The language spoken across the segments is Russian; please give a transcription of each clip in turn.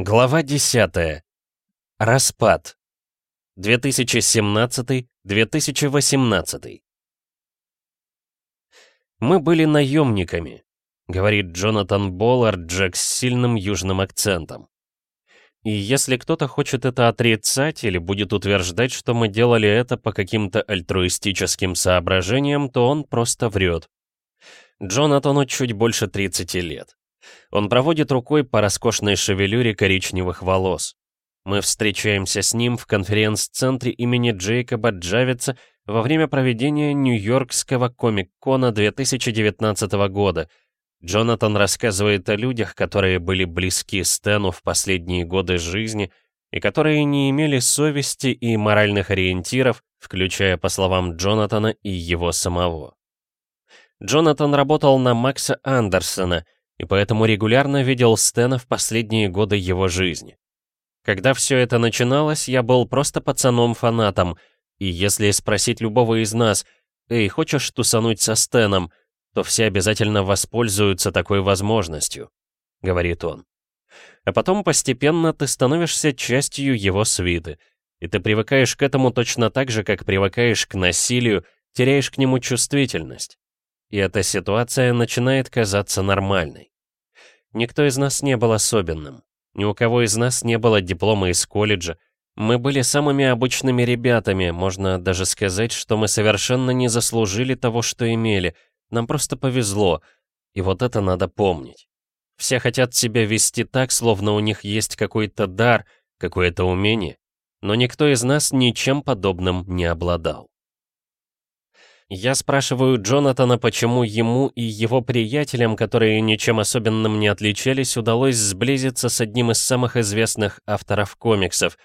Глава 10. Распад. 2017-2018. «Мы были наемниками», — говорит Джонатан Боллард Джек с сильным южным акцентом. И если кто-то хочет это отрицать или будет утверждать, что мы делали это по каким-то альтруистическим соображениям, то он просто врет. Джонатану чуть больше 30 лет. Он проводит рукой по роскошной шевелюре коричневых волос. Мы встречаемся с ним в конференц-центре имени Джейкоба Джавица во время проведения Нью-Йоркского комик-кона 2019 года. Джонатан рассказывает о людях, которые были близки Стэну в последние годы жизни и которые не имели совести и моральных ориентиров, включая, по словам Джонатана, и его самого. Джонатан работал на Макса Андерсона — и поэтому регулярно видел Стэна в последние годы его жизни. Когда все это начиналось, я был просто пацаном-фанатом, и если спросить любого из нас, «Эй, хочешь тусануть со Стэном?», то все обязательно воспользуются такой возможностью, — говорит он. А потом постепенно ты становишься частью его свиты, и ты привыкаешь к этому точно так же, как привыкаешь к насилию, теряешь к нему чувствительность. И эта ситуация начинает казаться нормальной. Никто из нас не был особенным. Ни у кого из нас не было диплома из колледжа. Мы были самыми обычными ребятами, можно даже сказать, что мы совершенно не заслужили того, что имели. Нам просто повезло. И вот это надо помнить. Все хотят себя вести так, словно у них есть какой-то дар, какое-то умение. Но никто из нас ничем подобным не обладал. Я спрашиваю Джонатана, почему ему и его приятелям, которые ничем особенным не отличались, удалось сблизиться с одним из самых известных авторов комиксов.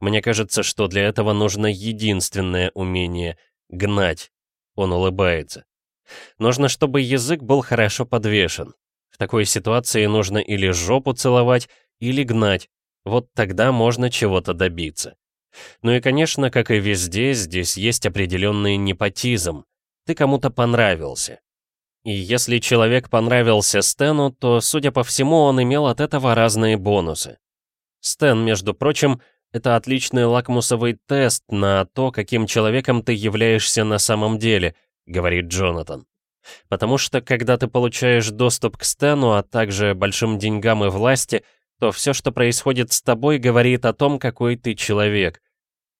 Мне кажется, что для этого нужно единственное умение — гнать. Он улыбается. Нужно, чтобы язык был хорошо подвешен. В такой ситуации нужно или жопу целовать, или гнать. Вот тогда можно чего-то добиться. Ну и, конечно, как и везде, здесь есть определенный непотизм. Ты кому-то понравился. И если человек понравился Стэну, то, судя по всему, он имел от этого разные бонусы. Стэн, между прочим, это отличный лакмусовый тест на то, каким человеком ты являешься на самом деле, говорит Джонатан. Потому что, когда ты получаешь доступ к Стэну, а также большим деньгам и власти, то все, что происходит с тобой, говорит о том, какой ты человек.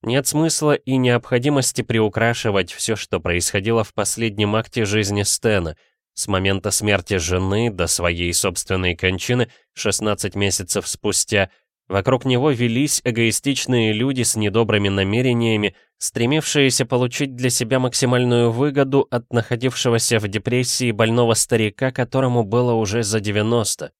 Нет смысла и необходимости приукрашивать все, что происходило в последнем акте жизни Стена, с момента смерти жены до своей собственной кончины 16 месяцев спустя. Вокруг него велись эгоистичные люди с недобрыми намерениями, стремившиеся получить для себя максимальную выгоду от находившегося в депрессии больного старика, которому было уже за 90.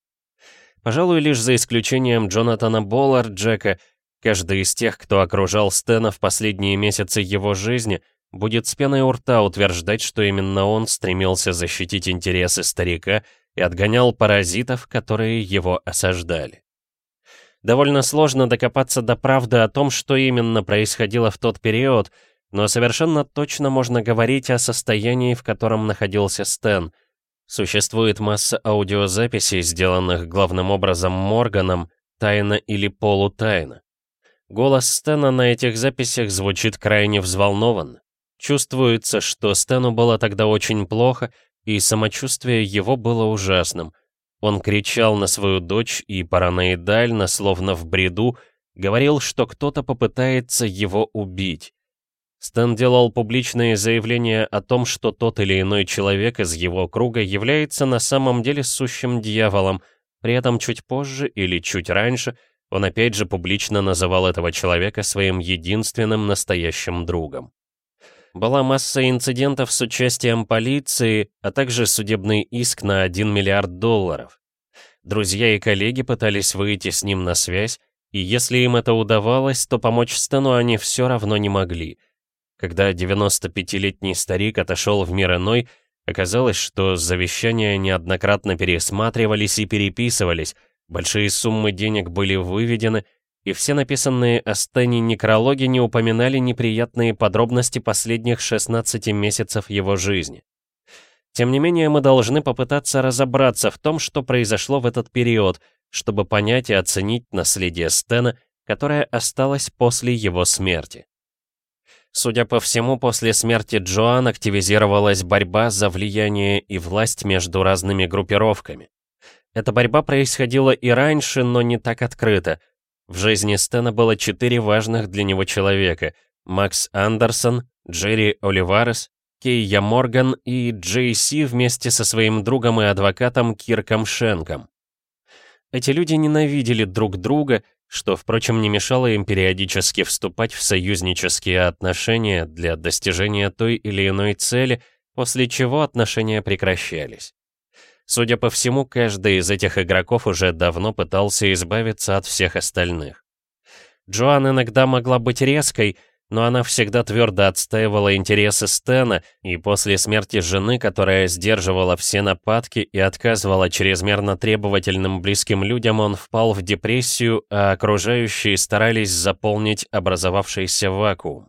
Пожалуй, лишь за исключением Джонатана Болларджека, каждый из тех, кто окружал Стена в последние месяцы его жизни, будет с пеной у рта утверждать, что именно он стремился защитить интересы старика и отгонял паразитов, которые его осаждали. Довольно сложно докопаться до правды о том, что именно происходило в тот период, но совершенно точно можно говорить о состоянии, в котором находился Стэн — Существует масса аудиозаписей, сделанных главным образом Морганом, тайно или полутайно. Голос Стэна на этих записях звучит крайне взволнованно. Чувствуется, что Стэну было тогда очень плохо, и самочувствие его было ужасным. Он кричал на свою дочь и параноидально, словно в бреду, говорил, что кто-то попытается его убить. Стэн делал публичные заявления о том, что тот или иной человек из его круга является на самом деле сущим дьяволом, при этом чуть позже или чуть раньше он опять же публично называл этого человека своим единственным настоящим другом. Была масса инцидентов с участием полиции, а также судебный иск на 1 миллиард долларов. Друзья и коллеги пытались выйти с ним на связь, и если им это удавалось, то помочь Стэну они все равно не могли — когда 95-летний старик отошел в мир иной, оказалось, что завещания неоднократно пересматривались и переписывались, большие суммы денег были выведены, и все написанные о Стэне некрологи не упоминали неприятные подробности последних 16 месяцев его жизни. Тем не менее, мы должны попытаться разобраться в том, что произошло в этот период, чтобы понять и оценить наследие Стена, которое осталось после его смерти. Судя по всему, после смерти Джоан активизировалась борьба за влияние и власть между разными группировками. Эта борьба происходила и раньше, но не так открыто. В жизни Стена было четыре важных для него человека — Макс Андерсон, Джерри Оливарес, Кейя Морган и Джей Си вместе со своим другом и адвокатом Кирком Шенком. Эти люди ненавидели друг друга, что, впрочем, не мешало им периодически вступать в союзнические отношения для достижения той или иной цели, после чего отношения прекращались. Судя по всему, каждый из этих игроков уже давно пытался избавиться от всех остальных. Джоан иногда могла быть резкой, но она всегда твердо отстаивала интересы Стена, и после смерти жены, которая сдерживала все нападки и отказывала чрезмерно требовательным близким людям, он впал в депрессию, а окружающие старались заполнить образовавшийся вакуум.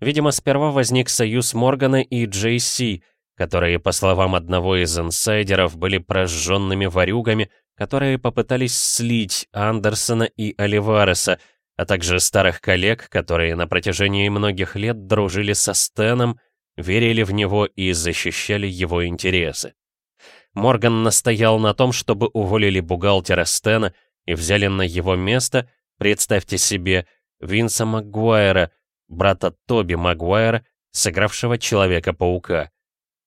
Видимо, сперва возник союз Моргана и Джей Си, которые, по словам одного из инсайдеров, были прожженными ворюгами, которые попытались слить Андерсона и Оливареса, а также старых коллег, которые на протяжении многих лет дружили со Стеном, верили в него и защищали его интересы. Морган настоял на том, чтобы уволили бухгалтера Стена и взяли на его место, представьте себе, Винса Магуайра, брата Тоби Магуайра, сыгравшего Человека-паука.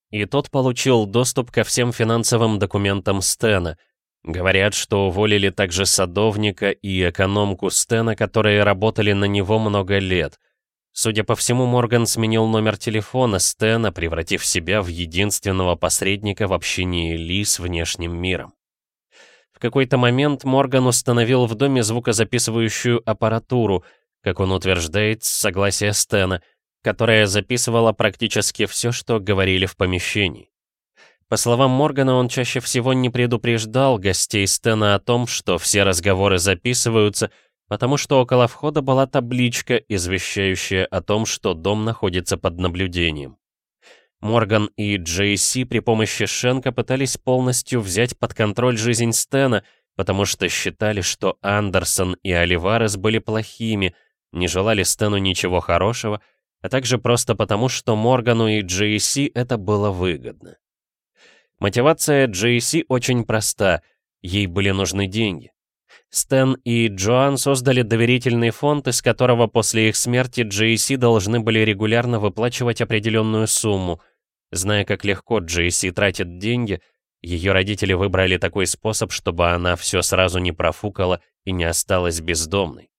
И тот получил доступ ко всем финансовым документам Стена, Говорят, что уволили также садовника и экономку Стена, которые работали на него много лет. Судя по всему, Морган сменил номер телефона Стена, превратив себя в единственного посредника в общении Ли с внешним миром. В какой-то момент Морган установил в доме звукозаписывающую аппаратуру, как он утверждает, с согласия Стена, которая записывала практически все, что говорили в помещении. По словам Моргана, он чаще всего не предупреждал гостей Стена о том, что все разговоры записываются, потому что около входа была табличка, извещающая о том, что дом находится под наблюдением. Морган и Джей при помощи Шенка пытались полностью взять под контроль жизнь Стена, потому что считали, что Андерсон и Оливарес были плохими, не желали Стэну ничего хорошего, а также просто потому, что Моргану и Джей это было выгодно. Мотивация GC очень проста, ей были нужны деньги. Стэн и Джоан создали доверительный фонд, из которого после их смерти GC должны были регулярно выплачивать определенную сумму. Зная, как легко GC тратит деньги, ее родители выбрали такой способ, чтобы она все сразу не профукала и не осталась бездомной.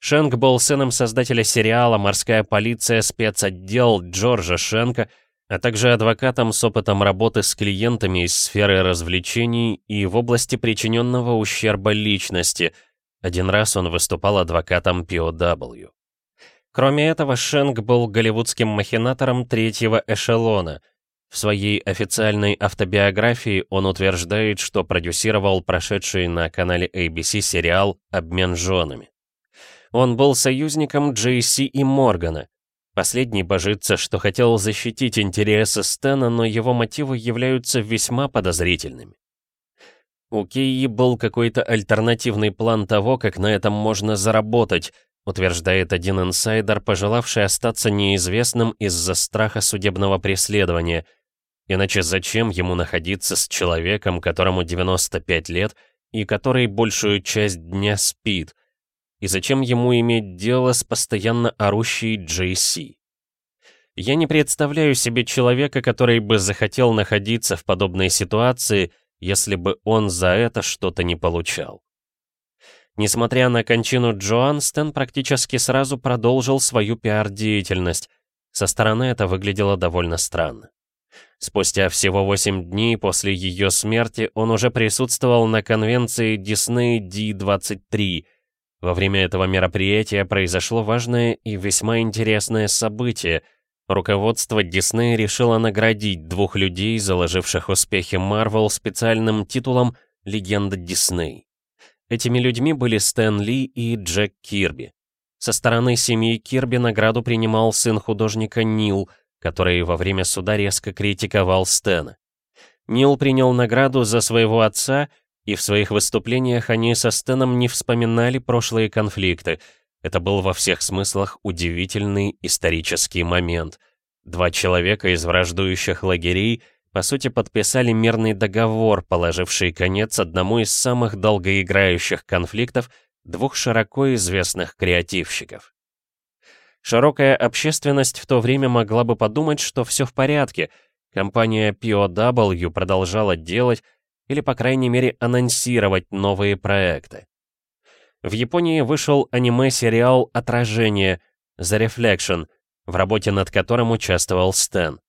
Шенк был сыном создателя сериала «Морская полиция. Спецотдел» Джорджа Шенка, а также адвокатом с опытом работы с клиентами из сферы развлечений и в области причиненного ущерба личности. Один раз он выступал адвокатом POW. Кроме этого, Шенк был голливудским махинатором третьего эшелона. В своей официальной автобиографии он утверждает, что продюсировал прошедший на канале ABC сериал «Обмен женами». Он был союзником Джейси и Моргана, Последний божится, что хотел защитить интересы Стэна, но его мотивы являются весьма подозрительными. У Кии был какой-то альтернативный план того, как на этом можно заработать, утверждает один инсайдер, пожелавший остаться неизвестным из-за страха судебного преследования. Иначе зачем ему находиться с человеком, которому 95 лет и который большую часть дня спит — и зачем ему иметь дело с постоянно орущей Джейси? Я не представляю себе человека, который бы захотел находиться в подобной ситуации, если бы он за это что-то не получал. Несмотря на кончину Джоан, Стэн практически сразу продолжил свою пиар-деятельность. Со стороны это выглядело довольно странно. Спустя всего 8 дней после ее смерти он уже присутствовал на конвенции Disney D23, во время этого мероприятия произошло важное и весьма интересное событие. Руководство Диснея решило наградить двух людей, заложивших успехи Марвел, специальным титулом «Легенда Дисней». Этими людьми были Стэн Ли и Джек Кирби. Со стороны семьи Кирби награду принимал сын художника Нил, который во время суда резко критиковал Стэна. Нил принял награду за своего отца И в своих выступлениях они со Стэном не вспоминали прошлые конфликты. Это был во всех смыслах удивительный исторический момент. Два человека из враждующих лагерей по сути подписали мирный договор, положивший конец одному из самых долгоиграющих конфликтов двух широко известных креативщиков. Широкая общественность в то время могла бы подумать, что все в порядке, компания POW продолжала делать или, по крайней мере, анонсировать новые проекты. В Японии вышел аниме-сериал «Отражение» The Reflection, в работе над которым участвовал Стэн.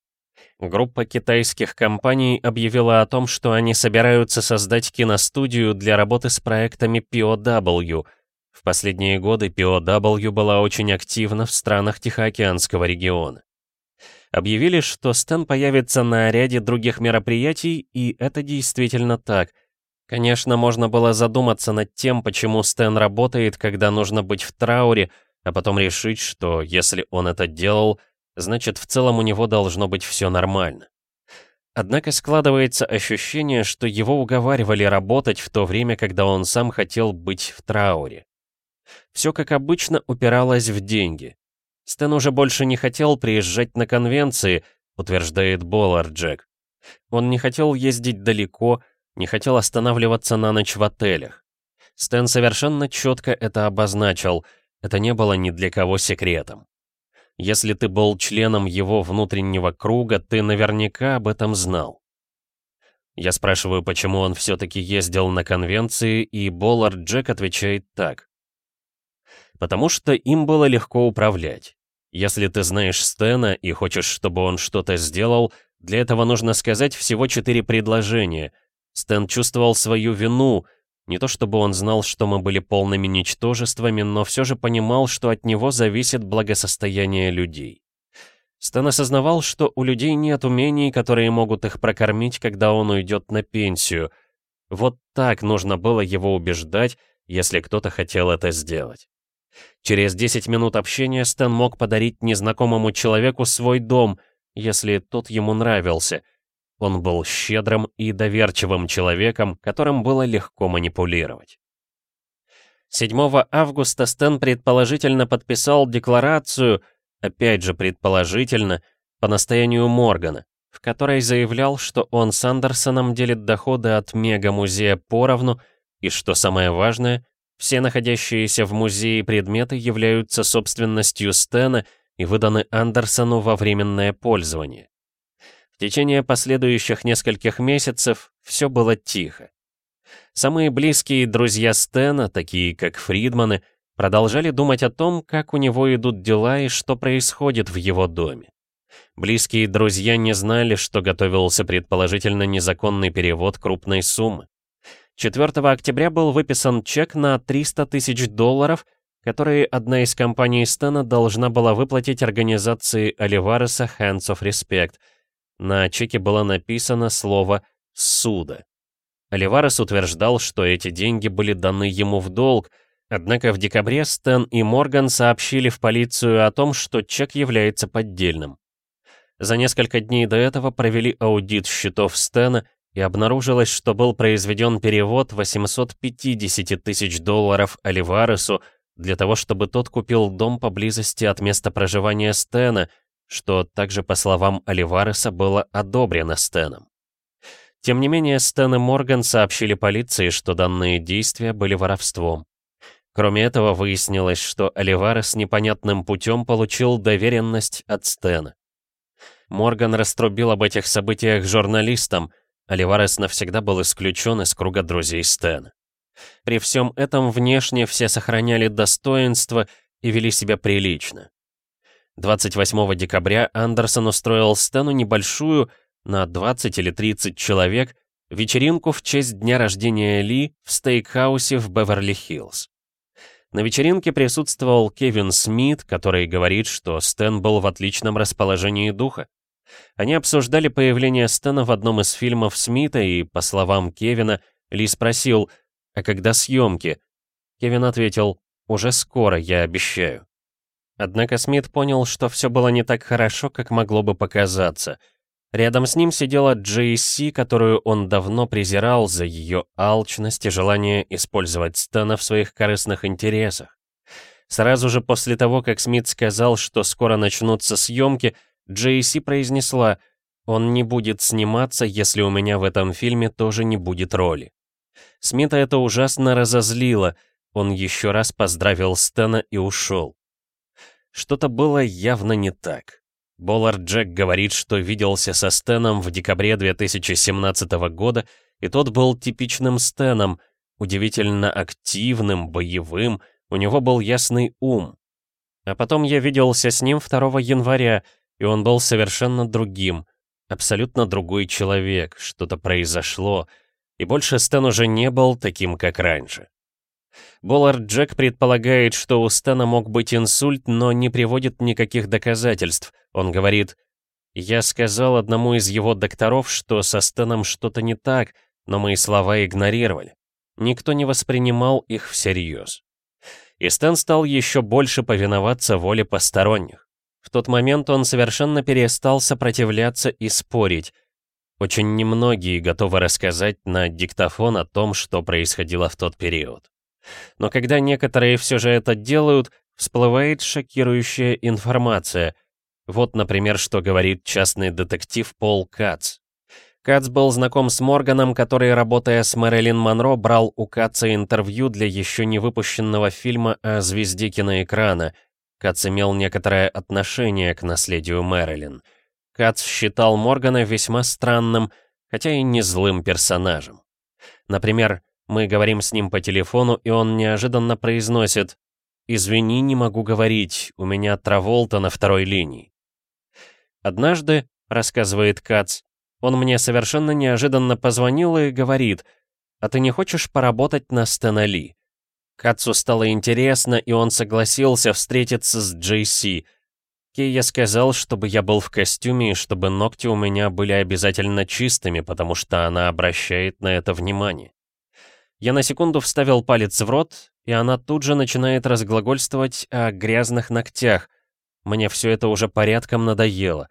Группа китайских компаний объявила о том, что они собираются создать киностудию для работы с проектами POW. В последние годы POW была очень активна в странах Тихоокеанского региона. Объявили, что Стэн появится на ряде других мероприятий, и это действительно так. Конечно, можно было задуматься над тем, почему Стэн работает, когда нужно быть в трауре, а потом решить, что если он это делал, значит в целом у него должно быть все нормально. Однако складывается ощущение, что его уговаривали работать в то время, когда он сам хотел быть в трауре. Все как обычно упиралось в деньги. Стэн уже больше не хотел приезжать на конвенции, утверждает Боллар Джек. Он не хотел ездить далеко, не хотел останавливаться на ночь в отелях. Стэн совершенно четко это обозначил, это не было ни для кого секретом. Если ты был членом его внутреннего круга, ты наверняка об этом знал. Я спрашиваю, почему он все-таки ездил на конвенции, и Боллард Джек отвечает так. Потому что им было легко управлять. Если ты знаешь Стэна и хочешь, чтобы он что-то сделал, для этого нужно сказать всего четыре предложения. Стэн чувствовал свою вину, не то чтобы он знал, что мы были полными ничтожествами, но все же понимал, что от него зависит благосостояние людей. Стэн осознавал, что у людей нет умений, которые могут их прокормить, когда он уйдет на пенсию. Вот так нужно было его убеждать, если кто-то хотел это сделать. Через 10 минут общения Стэн мог подарить незнакомому человеку свой дом, если тот ему нравился — он был щедрым и доверчивым человеком, которым было легко манипулировать. 7 августа Стэн предположительно подписал декларацию, опять же предположительно, по настоянию Моргана, в которой заявлял, что он с Андерсоном делит доходы от мега-музея поровну, и, что самое важное, все находящиеся в музее предметы являются собственностью Стэна и выданы Андерсону во временное пользование. В течение последующих нескольких месяцев все было тихо. Самые близкие друзья Стена, такие как Фридманы, продолжали думать о том, как у него идут дела и что происходит в его доме. Близкие друзья не знали, что готовился предположительно незаконный перевод крупной суммы. 4 октября был выписан чек на 300 тысяч долларов, которые одна из компаний Стена должна была выплатить организации Оливареса Hands of Respect — на чеке было написано слово «суда». Оливарес утверждал, что эти деньги были даны ему в долг, однако в декабре Стэн и Морган сообщили в полицию о том, что чек является поддельным. За несколько дней до этого провели аудит счетов Стэна, и обнаружилось, что был произведен перевод 850 тысяч долларов Оливаресу для того, чтобы тот купил дом поблизости от места проживания Стэна, что также, по словам Оливареса, было одобрено Стэном. Тем не менее, Стэн и Морган сообщили полиции, что данные действия были воровством. Кроме этого, выяснилось, что Оливарес непонятным путем получил доверенность от Стэна. Морган раструбил об этих событиях журналистам, Оливарес навсегда был исключен из круга друзей Стэна. При всем этом внешне все сохраняли достоинство и вели себя прилично. 28 декабря Андерсон устроил Стэну небольшую, на 20 или 30 человек, вечеринку в честь дня рождения Ли в стейкхаусе в Беверли-Хиллз. На вечеринке присутствовал Кевин Смит, который говорит, что Стэн был в отличном расположении духа. Они обсуждали появление Стэна в одном из фильмов Смита, и, по словам Кевина, Ли спросил, «А когда съемки?» Кевин ответил, «Уже скоро, я обещаю». Однако Смит понял, что все было не так хорошо, как могло бы показаться. Рядом с ним сидела Джейси, которую он давно презирал за ее алчность и желание использовать Стэна в своих корыстных интересах. Сразу же после того, как Смит сказал, что скоро начнутся съемки, Джейси произнесла «Он не будет сниматься, если у меня в этом фильме тоже не будет роли». Смита это ужасно разозлило, он еще раз поздравил Стэна и ушел. Что-то было явно не так. Боллард Джек говорит, что виделся со Стэном в декабре 2017 года, и тот был типичным Стэном, удивительно активным, боевым, у него был ясный ум. А потом я виделся с ним 2 января, и он был совершенно другим, абсолютно другой человек, что-то произошло, и больше Стэн уже не был таким, как раньше. Боллард Джек предполагает, что у Стэна мог быть инсульт, но не приводит никаких доказательств. Он говорит, «Я сказал одному из его докторов, что со Стэном что-то не так, но мои слова игнорировали. Никто не воспринимал их всерьез». И Стэн стал еще больше повиноваться воле посторонних. В тот момент он совершенно перестал сопротивляться и спорить. Очень немногие готовы рассказать на диктофон о том, что происходило в тот период. Но когда некоторые все же это делают, всплывает шокирующая информация. Вот, например, что говорит частный детектив Пол Кац. Кац был знаком с Морганом, который, работая с Мэрилин Монро, брал у Каца интервью для еще не выпущенного фильма о звезде киноэкрана. Кац имел некоторое отношение к наследию Мэрилин. Кац считал Моргана весьма странным, хотя и не злым персонажем. Например, мы говорим с ним по телефону, и он неожиданно произносит «Извини, не могу говорить, у меня Траволта на второй линии». Однажды, рассказывает Кац, он мне совершенно неожиданно позвонил и говорит «А ты не хочешь поработать на Стэнали?» Кацу стало интересно, и он согласился встретиться с Джейси. Кей сказал, чтобы я был в костюме и чтобы ногти у меня были обязательно чистыми, потому что она обращает на это внимание. Я на секунду вставил палец в рот, и она тут же начинает разглагольствовать о грязных ногтях. Мне все это уже порядком надоело.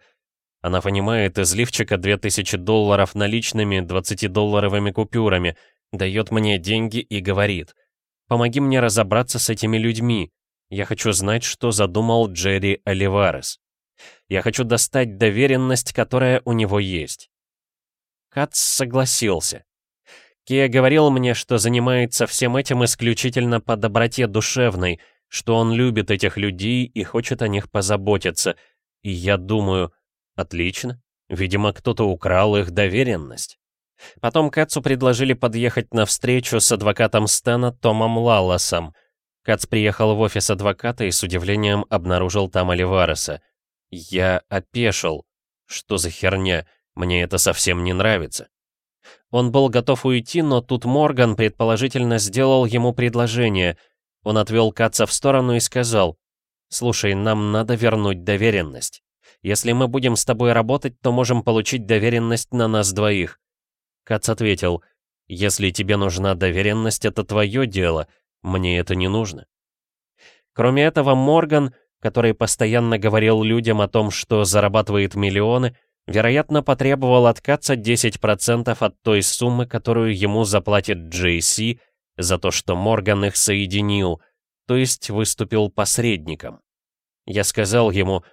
Она понимает из лифчика 2000 долларов наличными 20-долларовыми купюрами, дает мне деньги и говорит, «Помоги мне разобраться с этими людьми. Я хочу знать, что задумал Джерри Оливарес. Я хочу достать доверенность, которая у него есть». Кац согласился. Кия говорил мне, что занимается всем этим исключительно по доброте душевной, что он любит этих людей и хочет о них позаботиться. И я думаю, отлично, видимо, кто-то украл их доверенность. Потом Кацу предложили подъехать на встречу с адвокатом Стэна Томом Лалласом. Кац приехал в офис адвоката и с удивлением обнаружил там Оливареса. Я опешил. Что за херня? Мне это совсем не нравится. Он был готов уйти, но тут Морган предположительно сделал ему предложение. Он отвел Каца в сторону и сказал, «Слушай, нам надо вернуть доверенность. Если мы будем с тобой работать, то можем получить доверенность на нас двоих». Кац ответил, «Если тебе нужна доверенность, это твое дело, мне это не нужно». Кроме этого, Морган, который постоянно говорил людям о том, что зарабатывает миллионы, вероятно, потребовал откаться 10% от той суммы, которую ему заплатит Джейси за то, что Морган их соединил, то есть выступил посредником. Я сказал ему,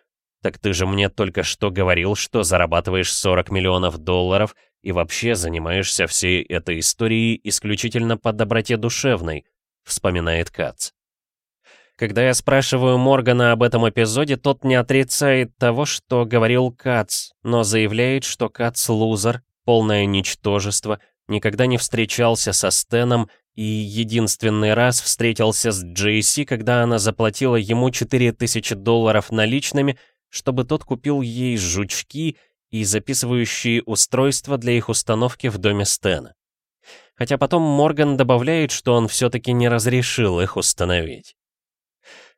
«Так ты же мне только что говорил, что зарабатываешь 40 миллионов долларов и вообще занимаешься всей этой историей исключительно по доброте душевной», — вспоминает Кац. Когда я спрашиваю Моргана об этом эпизоде, тот не отрицает того, что говорил Кац, но заявляет, что Кац лузер, полное ничтожество, никогда не встречался со Стеном и единственный раз встретился с Джейси, когда она заплатила ему 4000 долларов наличными, чтобы тот купил ей жучки и записывающие устройства для их установки в доме Стена. Хотя потом Морган добавляет, что он все-таки не разрешил их установить.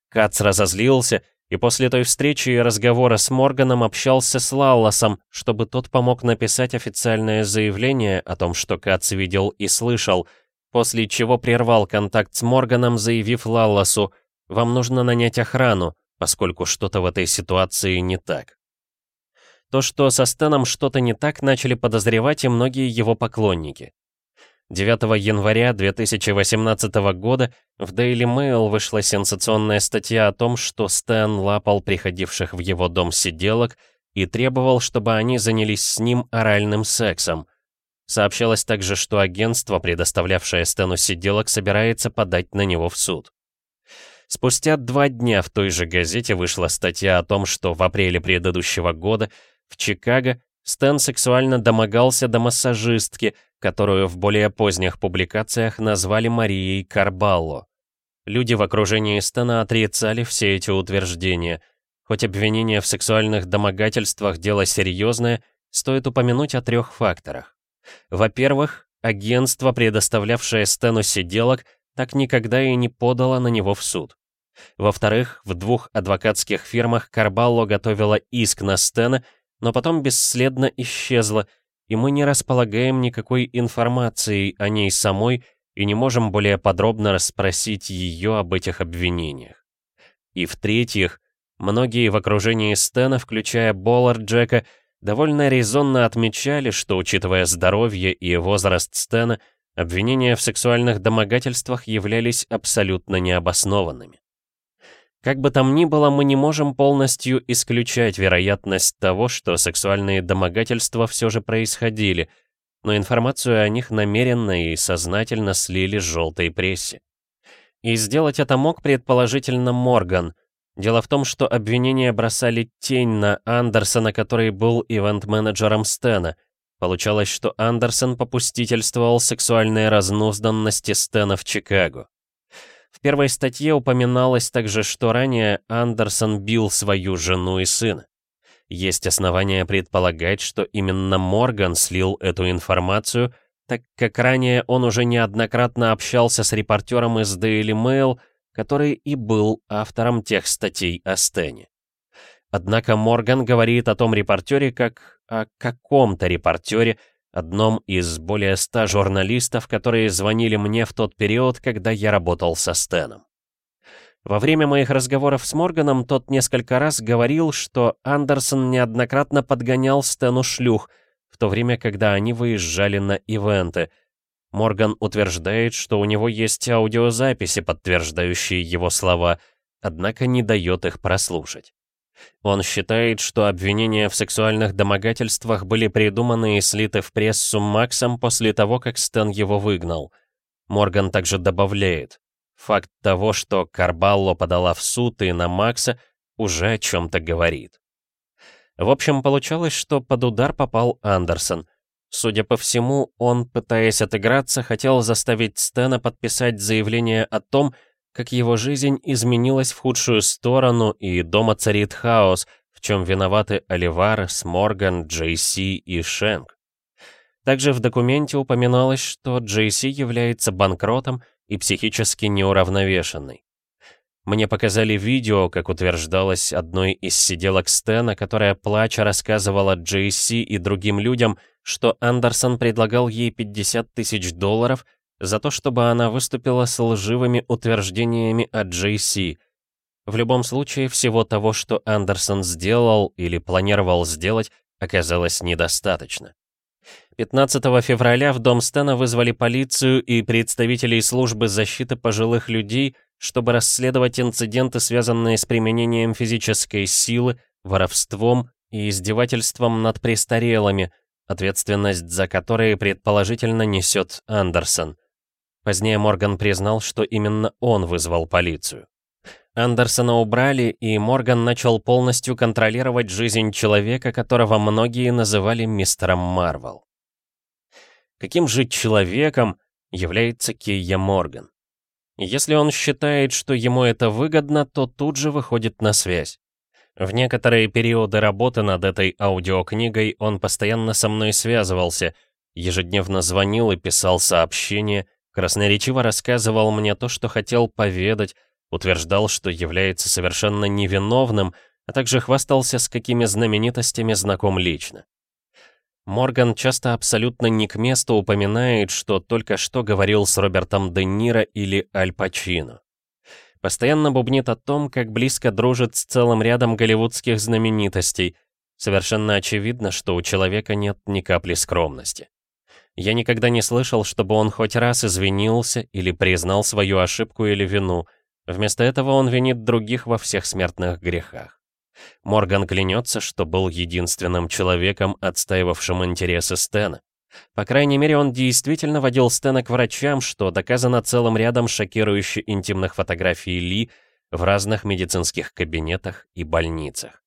Кац разозлился, и после той встречи и разговора с Морганом общался с Лалласом, чтобы тот помог написать официальное заявление о том, что Кац видел и слышал, после чего прервал контакт с Морганом, заявив Лалласу, «Вам нужно нанять охрану, поскольку что-то в этой ситуации не так». То, что со Стэном что-то не так, начали подозревать и многие его поклонники. 9 января 2018 года в Daily Mail вышла сенсационная статья о том, что Стэн лапал приходивших в его дом сиделок и требовал, чтобы они занялись с ним оральным сексом. Сообщалось также, что агентство, предоставлявшее Стэну сиделок, собирается подать на него в суд. Спустя два дня в той же газете вышла статья о том, что в апреле предыдущего года в Чикаго Стэн сексуально домогался до массажистки, которую в более поздних публикациях назвали Марией Карбалло. Люди в окружении Стэна отрицали все эти утверждения. Хоть обвинение в сексуальных домогательствах дело серьезное, стоит упомянуть о трех факторах. Во-первых, агентство, предоставлявшее Стэну сиделок, так никогда и не подало на него в суд. Во-вторых, в двух адвокатских фирмах Карбалло готовила иск на Стэна, но потом бесследно исчезла, и мы не располагаем никакой информацией о ней самой и не можем более подробно расспросить ее об этих обвинениях. И в-третьих, многие в окружении Стэна, включая Боллар Джека, довольно резонно отмечали, что, учитывая здоровье и возраст Стэна, обвинения в сексуальных домогательствах являлись абсолютно необоснованными. Как бы там ни было, мы не можем полностью исключать вероятность того, что сексуальные домогательства все же происходили, но информацию о них намеренно и сознательно слили желтой прессе. И сделать это мог предположительно Морган. Дело в том, что обвинения бросали тень на Андерсона, который был ивент-менеджером Стена. Получалось, что Андерсон попустительствовал сексуальной разнузданности Стена в Чикаго. В первой статье упоминалось также, что ранее Андерсон бил свою жену и сына. Есть основания предполагать, что именно Морган слил эту информацию, так как ранее он уже неоднократно общался с репортером из Daily Mail, который и был автором тех статей о Стэне. Однако Морган говорит о том репортере как о каком-то репортере, одном из более ста журналистов, которые звонили мне в тот период, когда я работал со Стэном. Во время моих разговоров с Морганом тот несколько раз говорил, что Андерсон неоднократно подгонял Стэну шлюх, в то время, когда они выезжали на ивенты. Морган утверждает, что у него есть аудиозаписи, подтверждающие его слова, однако не дает их прослушать. Он считает, что обвинения в сексуальных домогательствах были придуманы и слиты в прессу Максом после того, как Стэн его выгнал. Морган также добавляет, факт того, что Карбалло подала в суд и на Макса, уже о чем-то говорит. В общем, получалось, что под удар попал Андерсон. Судя по всему, он, пытаясь отыграться, хотел заставить Стэна подписать заявление о том, как его жизнь изменилась в худшую сторону, и дома царит хаос, в чем виноваты Оливарес, Морган, Джейси и Шенк. Также в документе упоминалось, что Джейси является банкротом и психически неуравновешенный. Мне показали видео, как утверждалось одной из сиделок Стэна, которая плача рассказывала Джейси и другим людям, что Андерсон предлагал ей 50 тысяч долларов — за то, чтобы она выступила с лживыми утверждениями о Джейси. В любом случае, всего того, что Андерсон сделал или планировал сделать, оказалось недостаточно. 15 февраля в дом Стэна вызвали полицию и представителей службы защиты пожилых людей, чтобы расследовать инциденты, связанные с применением физической силы, воровством и издевательством над престарелыми, ответственность за которые предположительно несет Андерсон. Позднее Морган признал, что именно он вызвал полицию. Андерсона убрали, и Морган начал полностью контролировать жизнь человека, которого многие называли мистером Марвел. Каким же человеком является Кейя Морган? Если он считает, что ему это выгодно, то тут же выходит на связь. В некоторые периоды работы над этой аудиокнигой он постоянно со мной связывался, ежедневно звонил и писал сообщения, Красноречиво рассказывал мне то, что хотел поведать, утверждал, что является совершенно невиновным, а также хвастался, с какими знаменитостями знаком лично. Морган часто абсолютно не к месту упоминает, что только что говорил с Робертом Де Ниро или Аль Пачино. Постоянно бубнит о том, как близко дружит с целым рядом голливудских знаменитостей. Совершенно очевидно, что у человека нет ни капли скромности. Я никогда не слышал, чтобы он хоть раз извинился или признал свою ошибку или вину. Вместо этого он винит других во всех смертных грехах. Морган клянется, что был единственным человеком, отстаивавшим интересы Стена. По крайней мере, он действительно водил Стена к врачам, что доказано целым рядом шокирующе интимных фотографий Ли в разных медицинских кабинетах и больницах.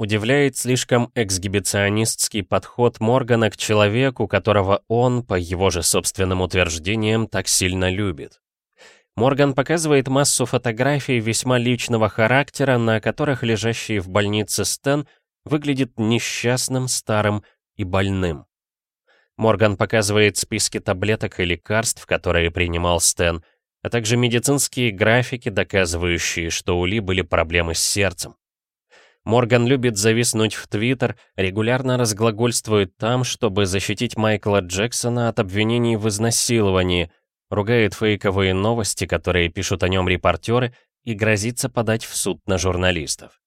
Удивляет слишком эксгибиционистский подход Моргана к человеку, которого он, по его же собственным утверждениям, так сильно любит. Морган показывает массу фотографий весьма личного характера, на которых лежащий в больнице Стэн выглядит несчастным, старым и больным. Морган показывает списки таблеток и лекарств, которые принимал Стэн, а также медицинские графики, доказывающие, что у Ли были проблемы с сердцем. Морган любит зависнуть в Твиттер, регулярно разглагольствует там, чтобы защитить Майкла Джексона от обвинений в изнасиловании, ругает фейковые новости, которые пишут о нем репортеры, и грозится подать в суд на журналистов.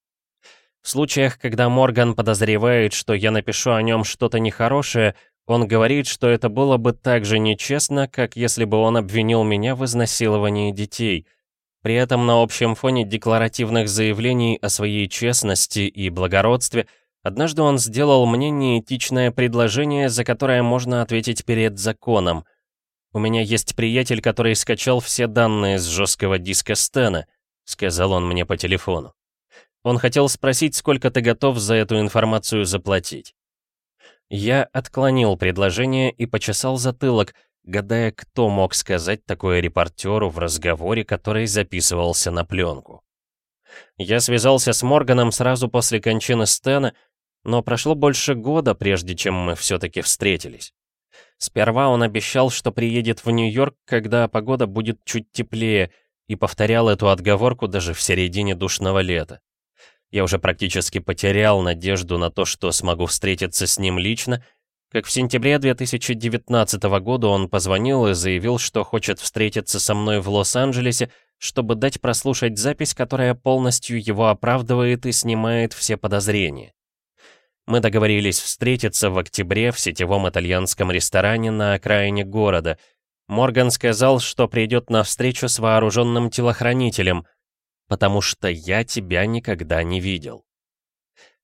В случаях, когда Морган подозревает, что я напишу о нем что-то нехорошее, он говорит, что это было бы так же нечестно, как если бы он обвинил меня в изнасиловании детей. При этом на общем фоне декларативных заявлений о своей честности и благородстве однажды он сделал мне неэтичное предложение, за которое можно ответить перед законом. «У меня есть приятель, который скачал все данные с жесткого диска Стена», — сказал он мне по телефону. Он хотел спросить, сколько ты готов за эту информацию заплатить. Я отклонил предложение и почесал затылок, гадая, кто мог сказать такое репортеру в разговоре, который записывался на пленку. Я связался с Морганом сразу после кончины Стена, но прошло больше года, прежде чем мы все-таки встретились. Сперва он обещал, что приедет в Нью-Йорк, когда погода будет чуть теплее, и повторял эту отговорку даже в середине душного лета. Я уже практически потерял надежду на то, что смогу встретиться с ним лично, как в сентябре 2019 года он позвонил и заявил, что хочет встретиться со мной в Лос-Анджелесе, чтобы дать прослушать запись, которая полностью его оправдывает и снимает все подозрения. Мы договорились встретиться в октябре в сетевом итальянском ресторане на окраине города. Морган сказал, что придет на встречу с вооруженным телохранителем, потому что я тебя никогда не видел.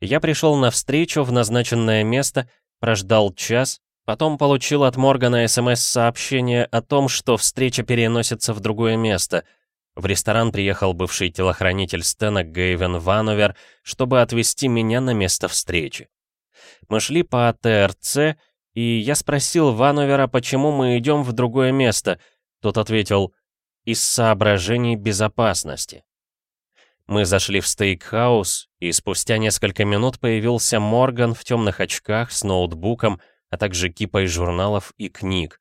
Я пришел на встречу в назначенное место, прождал час, потом получил от Моргана СМС-сообщение о том, что встреча переносится в другое место. В ресторан приехал бывший телохранитель Стена Гейвен Вановер, чтобы отвезти меня на место встречи. Мы шли по ТРЦ, и я спросил Вановера, почему мы идем в другое место. Тот ответил, из соображений безопасности. Мы зашли в стейкхаус, и спустя несколько минут появился Морган в темных очках с ноутбуком, а также кипой журналов и книг.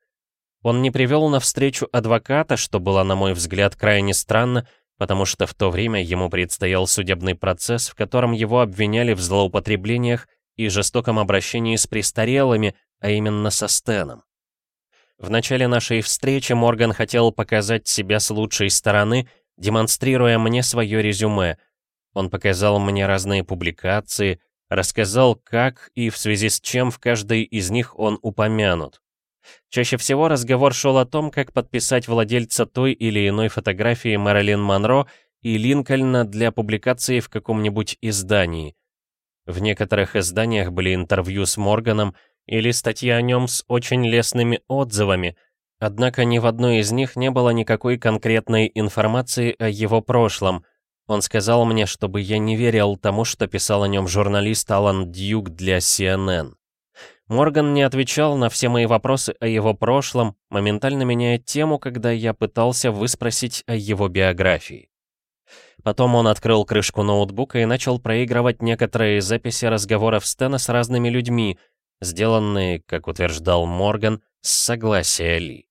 Он не привел на встречу адвоката, что было, на мой взгляд, крайне странно, потому что в то время ему предстоял судебный процесс, в котором его обвиняли в злоупотреблениях и жестоком обращении с престарелыми, а именно со Стеном. В начале нашей встречи Морган хотел показать себя с лучшей стороны демонстрируя мне свое резюме. Он показал мне разные публикации, рассказал, как и в связи с чем в каждой из них он упомянут. Чаще всего разговор шел о том, как подписать владельца той или иной фотографии Мэрилин Монро и Линкольна для публикации в каком-нибудь издании. В некоторых изданиях были интервью с Морганом или статьи о нем с очень лестными отзывами — Однако ни в одной из них не было никакой конкретной информации о его прошлом. Он сказал мне, чтобы я не верил тому, что писал о нем журналист Алан Дьюк для CNN. Морган не отвечал на все мои вопросы о его прошлом, моментально меняя тему, когда я пытался выспросить о его биографии. Потом он открыл крышку ноутбука и начал проигрывать некоторые записи разговоров Стена с разными людьми, сделанные, как утверждал Морган, с согласия Ли.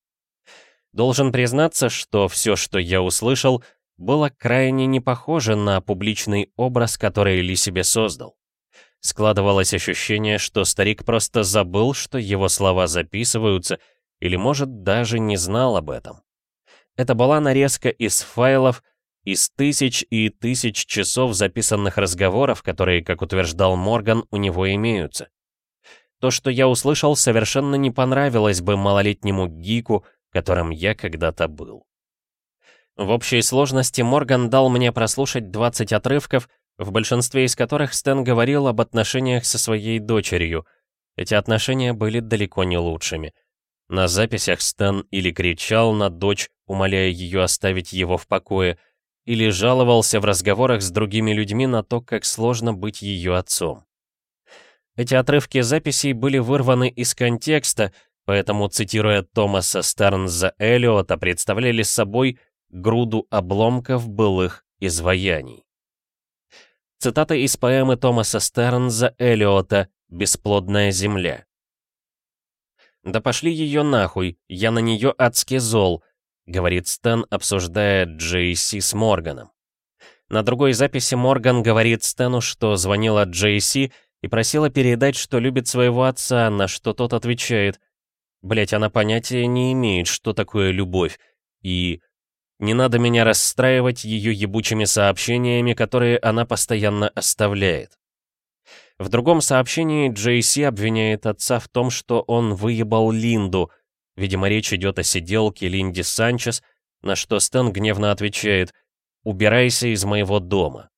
Должен признаться, что все, что я услышал, было крайне не похоже на публичный образ, который Ли себе создал. Складывалось ощущение, что старик просто забыл, что его слова записываются, или, может, даже не знал об этом. Это была нарезка из файлов, из тысяч и тысяч часов записанных разговоров, которые, как утверждал Морган, у него имеются. То, что я услышал, совершенно не понравилось бы малолетнему гику, которым я когда-то был. В общей сложности Морган дал мне прослушать 20 отрывков, в большинстве из которых Стэн говорил об отношениях со своей дочерью. Эти отношения были далеко не лучшими. На записях Стэн или кричал на дочь, умоляя ее оставить его в покое, или жаловался в разговорах с другими людьми на то, как сложно быть ее отцом. Эти отрывки записей были вырваны из контекста, поэтому, цитируя Томаса Стернза Эллиота, представляли собой груду обломков былых изваяний. Цитата из поэмы Томаса Стернза Эллиота «Бесплодная земля». «Да пошли ее нахуй, я на нее адски зол», говорит Стэн, обсуждая Джейси с Морганом. На другой записи Морган говорит Стэну, что звонила Джейси и просила передать, что любит своего отца, на что тот отвечает. Блять, она понятия не имеет, что такое любовь. И не надо меня расстраивать ее ебучими сообщениями, которые она постоянно оставляет. В другом сообщении Джейси обвиняет отца в том, что он выебал Линду, Видимо, речь идет о сиделке Линди Санчес, на что Стэн гневно отвечает «Убирайся из моего дома».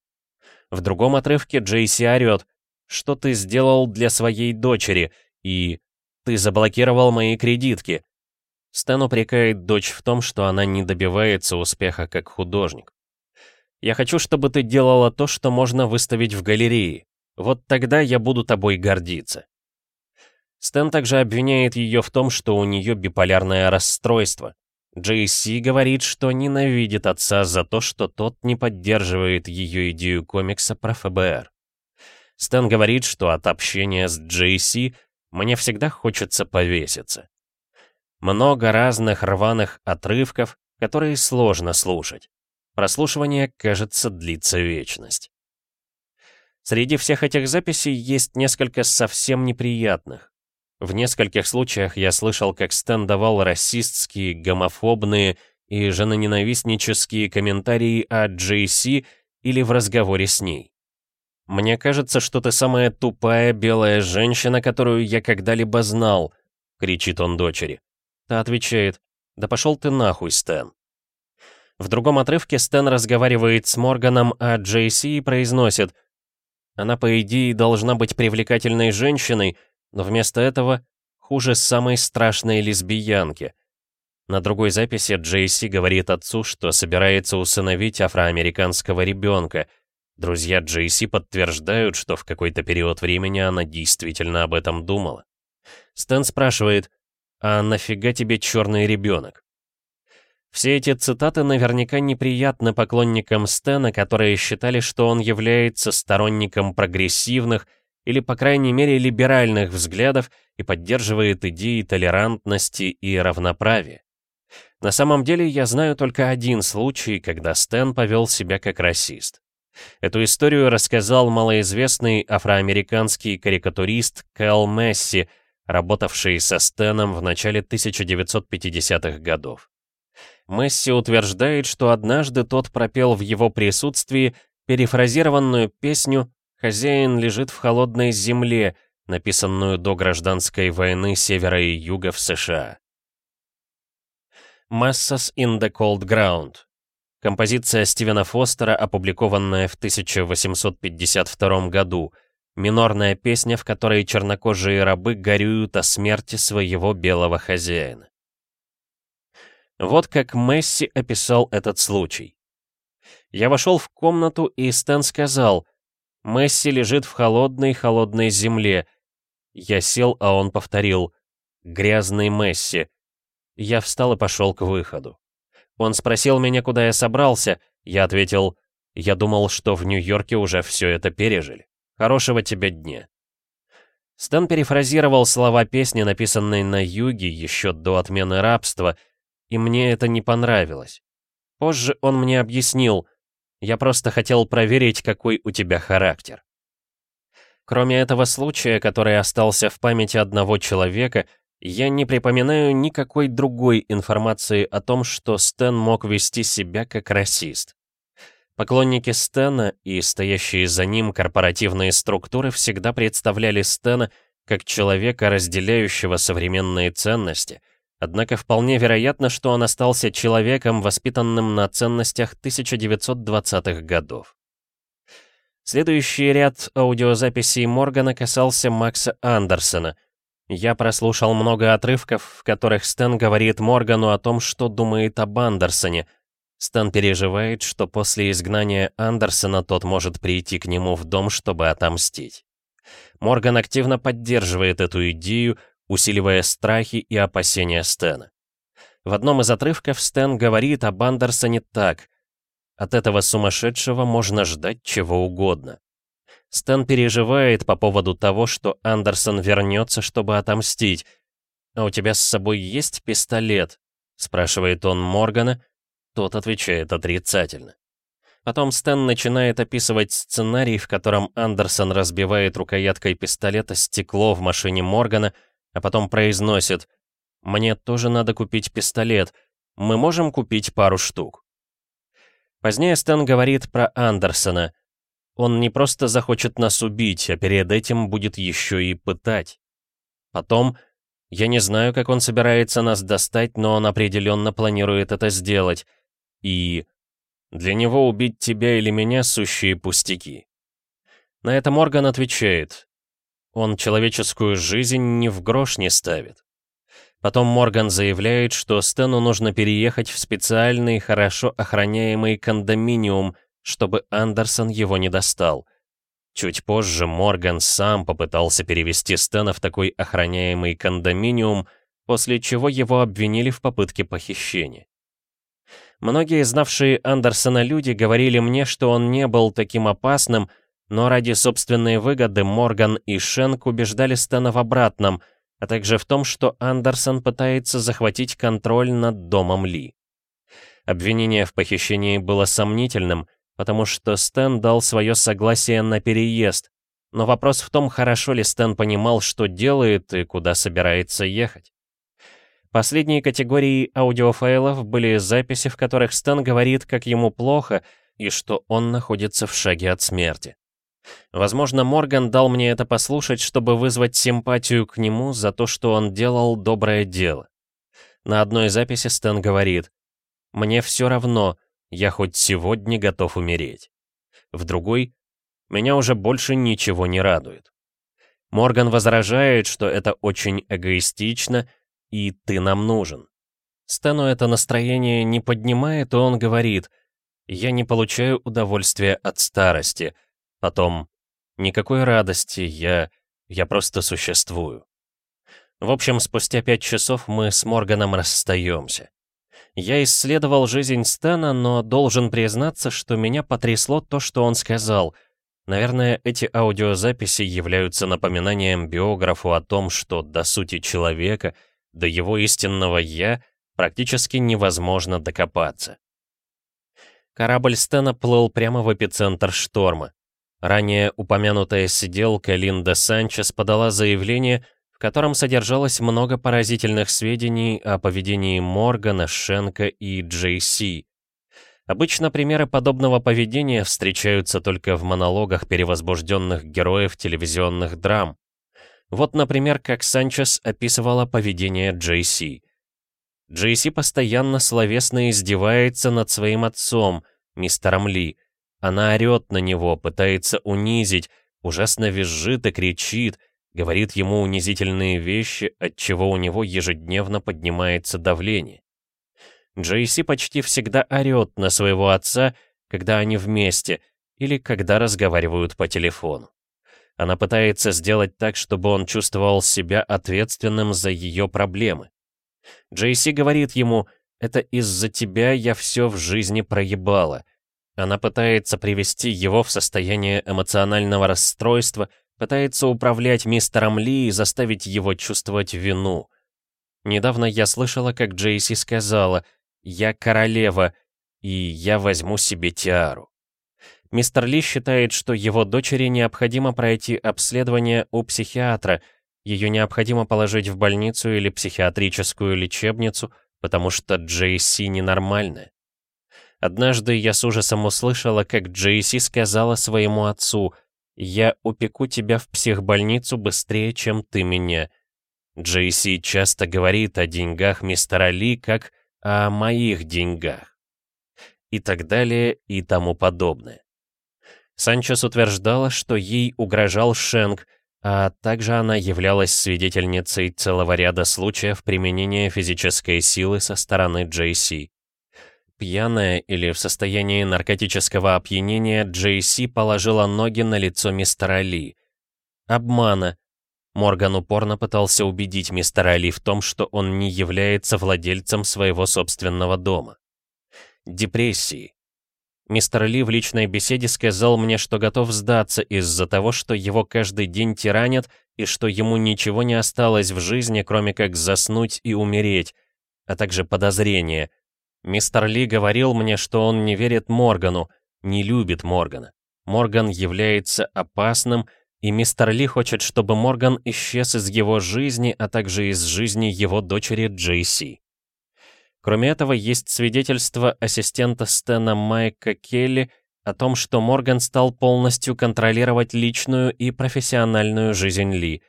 В другом отрывке Джейси орёт «Что ты сделал для своей дочери?» и «Ты заблокировал мои кредитки». Стэн упрекает дочь в том, что она не добивается успеха как художник. «Я хочу, чтобы ты делала то, что можно выставить в галерее. Вот тогда я буду тобой гордиться». Стэн также обвиняет ее в том, что у нее биполярное расстройство. Джейси говорит, что ненавидит отца за то, что тот не поддерживает ее идею комикса про ФБР. Стэн говорит, что от общения с Джейси мне всегда хочется повеситься. Много разных рваных отрывков, которые сложно слушать. Прослушивание, кажется, длится вечность. Среди всех этих записей есть несколько совсем неприятных. В нескольких случаях я слышал, как Стэн давал расистские, гомофобные и женоненавистнические комментарии о Джейси или в разговоре с ней. «Мне кажется, что ты самая тупая белая женщина, которую я когда-либо знал», — кричит он дочери. Та отвечает, «Да пошел ты нахуй, Стэн». В другом отрывке Стэн разговаривает с Морганом о Джейси и произносит, «Она, по идее, должна быть привлекательной женщиной, но вместо этого хуже самой страшной лесбиянки. На другой записи Джейси говорит отцу, что собирается усыновить афроамериканского ребенка. Друзья Джейси подтверждают, что в какой-то период времени она действительно об этом думала. Стэн спрашивает, «А нафига тебе черный ребенок?» Все эти цитаты наверняка неприятны поклонникам Стэна, которые считали, что он является сторонником прогрессивных, или, по крайней мере, либеральных взглядов и поддерживает идеи толерантности и равноправия. На самом деле я знаю только один случай, когда Стэн повел себя как расист. Эту историю рассказал малоизвестный афроамериканский карикатурист Кэл Месси, работавший со Стэном в начале 1950-х годов. Месси утверждает, что однажды тот пропел в его присутствии перефразированную песню Хозяин лежит в холодной земле, написанную до гражданской войны севера и юга в США. «Massas in the Cold Ground» Композиция Стивена Фостера, опубликованная в 1852 году. Минорная песня, в которой чернокожие рабы горюют о смерти своего белого хозяина. Вот как Месси описал этот случай. Я вошел в комнату, и Стэн сказал, Месси лежит в холодной-холодной земле. Я сел, а он повторил «Грязный Месси». Я встал и пошел к выходу. Он спросил меня, куда я собрался. Я ответил, я думал, что в Нью-Йорке уже все это пережили. Хорошего тебе дня. Стэн перефразировал слова песни, написанной на юге еще до отмены рабства, и мне это не понравилось. Позже он мне объяснил — я просто хотел проверить, какой у тебя характер. Кроме этого случая, который остался в памяти одного человека, я не припоминаю никакой другой информации о том, что Стэн мог вести себя как расист. Поклонники Стена и стоящие за ним корпоративные структуры всегда представляли Стена как человека, разделяющего современные ценности, однако вполне вероятно, что он остался человеком, воспитанным на ценностях 1920-х годов. Следующий ряд аудиозаписей Моргана касался Макса Андерсона. Я прослушал много отрывков, в которых Стэн говорит Моргану о том, что думает об Андерсоне — Стэн переживает, что после изгнания Андерсона тот может прийти к нему в дом, чтобы отомстить. Морган активно поддерживает эту идею, усиливая страхи и опасения Стэна. В одном из отрывков Стэн говорит об Андерсоне так. От этого сумасшедшего можно ждать чего угодно. Стэн переживает по поводу того, что Андерсон вернется, чтобы отомстить. «А у тебя с собой есть пистолет?» — спрашивает он Моргана, тот отвечает отрицательно. Потом Стэн начинает описывать сценарий, в котором Андерсон разбивает рукояткой пистолета стекло в машине Моргана, а потом произносит «Мне тоже надо купить пистолет. Мы можем купить пару штук». Позднее Стэн говорит про Андерсона. Он не просто захочет нас убить, а перед этим будет еще и пытать. Потом «Я не знаю, как он собирается нас достать, но он определенно планирует это сделать» и «Для него убить тебя или меня — сущие пустяки». На это Морган отвечает «Он человеческую жизнь ни в грош не ставит». Потом Морган заявляет, что Стэну нужно переехать в специальный, хорошо охраняемый кондоминиум, чтобы Андерсон его не достал. Чуть позже Морган сам попытался перевести Стэна в такой охраняемый кондоминиум, после чего его обвинили в попытке похищения. Многие знавшие Андерсона люди говорили мне, что он не был таким опасным, но ради собственной выгоды Морган и Шенк убеждали Стэна в обратном, а также в том, что Андерсон пытается захватить контроль над домом Ли. Обвинение в похищении было сомнительным, потому что Стэн дал свое согласие на переезд, но вопрос в том, хорошо ли Стэн понимал, что делает и куда собирается ехать. Последней категорией аудиофайлов были записи, в которых Стэн говорит, как ему плохо и что он находится в шаге от смерти. Возможно, Морган дал мне это послушать, чтобы вызвать симпатию к нему за то, что он делал доброе дело. На одной записи Стэн говорит «Мне все равно, я хоть сегодня готов умереть». В другой «Меня уже больше ничего не радует». Морган возражает, что это очень эгоистично и ты нам нужен. Стэну это настроение не поднимает, и он говорит, я не получаю удовольствия от старости. Потом, никакой радости, я... я просто существую. В общем, спустя пять часов мы с Морганом расстаемся. Я исследовал жизнь Стэна, но должен признаться, что меня потрясло то, что он сказал. Наверное, эти аудиозаписи являются напоминанием биографу о том, что до сути человека — до его истинного «я» практически невозможно докопаться. Корабль Стена плыл прямо в эпицентр шторма. Ранее упомянутая сиделка Линда Санчес подала заявление, котором содержалось много поразительных сведений о поведении Моргана, Шенка и Джей Си. Обычно примеры подобного поведения встречаются только в монологах перевозбужденных героев телевизионных драм. Вот, например, как Санчес описывала поведение Джейси. Джейси постоянно словесно издевается над своим отцом, мистером Ли. Она орёт на него, пытается унизить, ужасно визжит и кричит, говорит ему унизительные вещи, от чего у него ежедневно поднимается давление. Джейси почти всегда орёт на своего отца, когда они вместе, или когда разговаривают по телефону. Она пытается сделать так, чтобы он чувствовал себя ответственным за ее проблемы. Джейси говорит ему, «Это из-за тебя я все в жизни проебала». Она пытается привести его в состояние эмоционального расстройства, пытается управлять мистером Ли и заставить его чувствовать вину. Недавно я слышала, как Джейси сказала «Я королева, и я возьму себе тиару». Мистер Ли считает, что его дочери необходимо пройти обследование у психиатра, ее необходимо положить в больницу или психиатрическую лечебницу, потому что Джейси ненормальная. Однажды я с ужасом услышала, как Джейси сказала своему отцу «Я упеку тебя в психбольницу быстрее, чем ты меня». Джейси часто говорит о деньгах мистера Ли как о моих деньгах. И так далее, и тому подобное. Санчес утверждала, что ей угрожал Шенк, а также она являлась свидетельницей целого ряда случаев применения физической силы со стороны Джейси. Пьяная или в состоянии наркотического опьянения, Джейси положила ноги на лицо мистера Ли. Обмана. Морган упорно пытался убедить мистера Ли в том, что он не является владельцем своего собственного дома. Депрессии. Мистер Ли в личной беседе сказал мне, что готов сдаться из-за того, что его каждый день тиранят и что ему ничего не осталось в жизни, кроме как заснуть и умереть, а также подозрения — Мистер Ли говорил мне, что он не верит Моргану, не любит Моргана. Морган является опасным, и мистер Ли хочет, чтобы Морган исчез из его жизни, а также из жизни его дочери Джейси. Кроме этого, есть свидетельство ассистента Стэна Майка Келли о том, что Морган стал полностью контролировать личную и профессиональную жизнь Ли.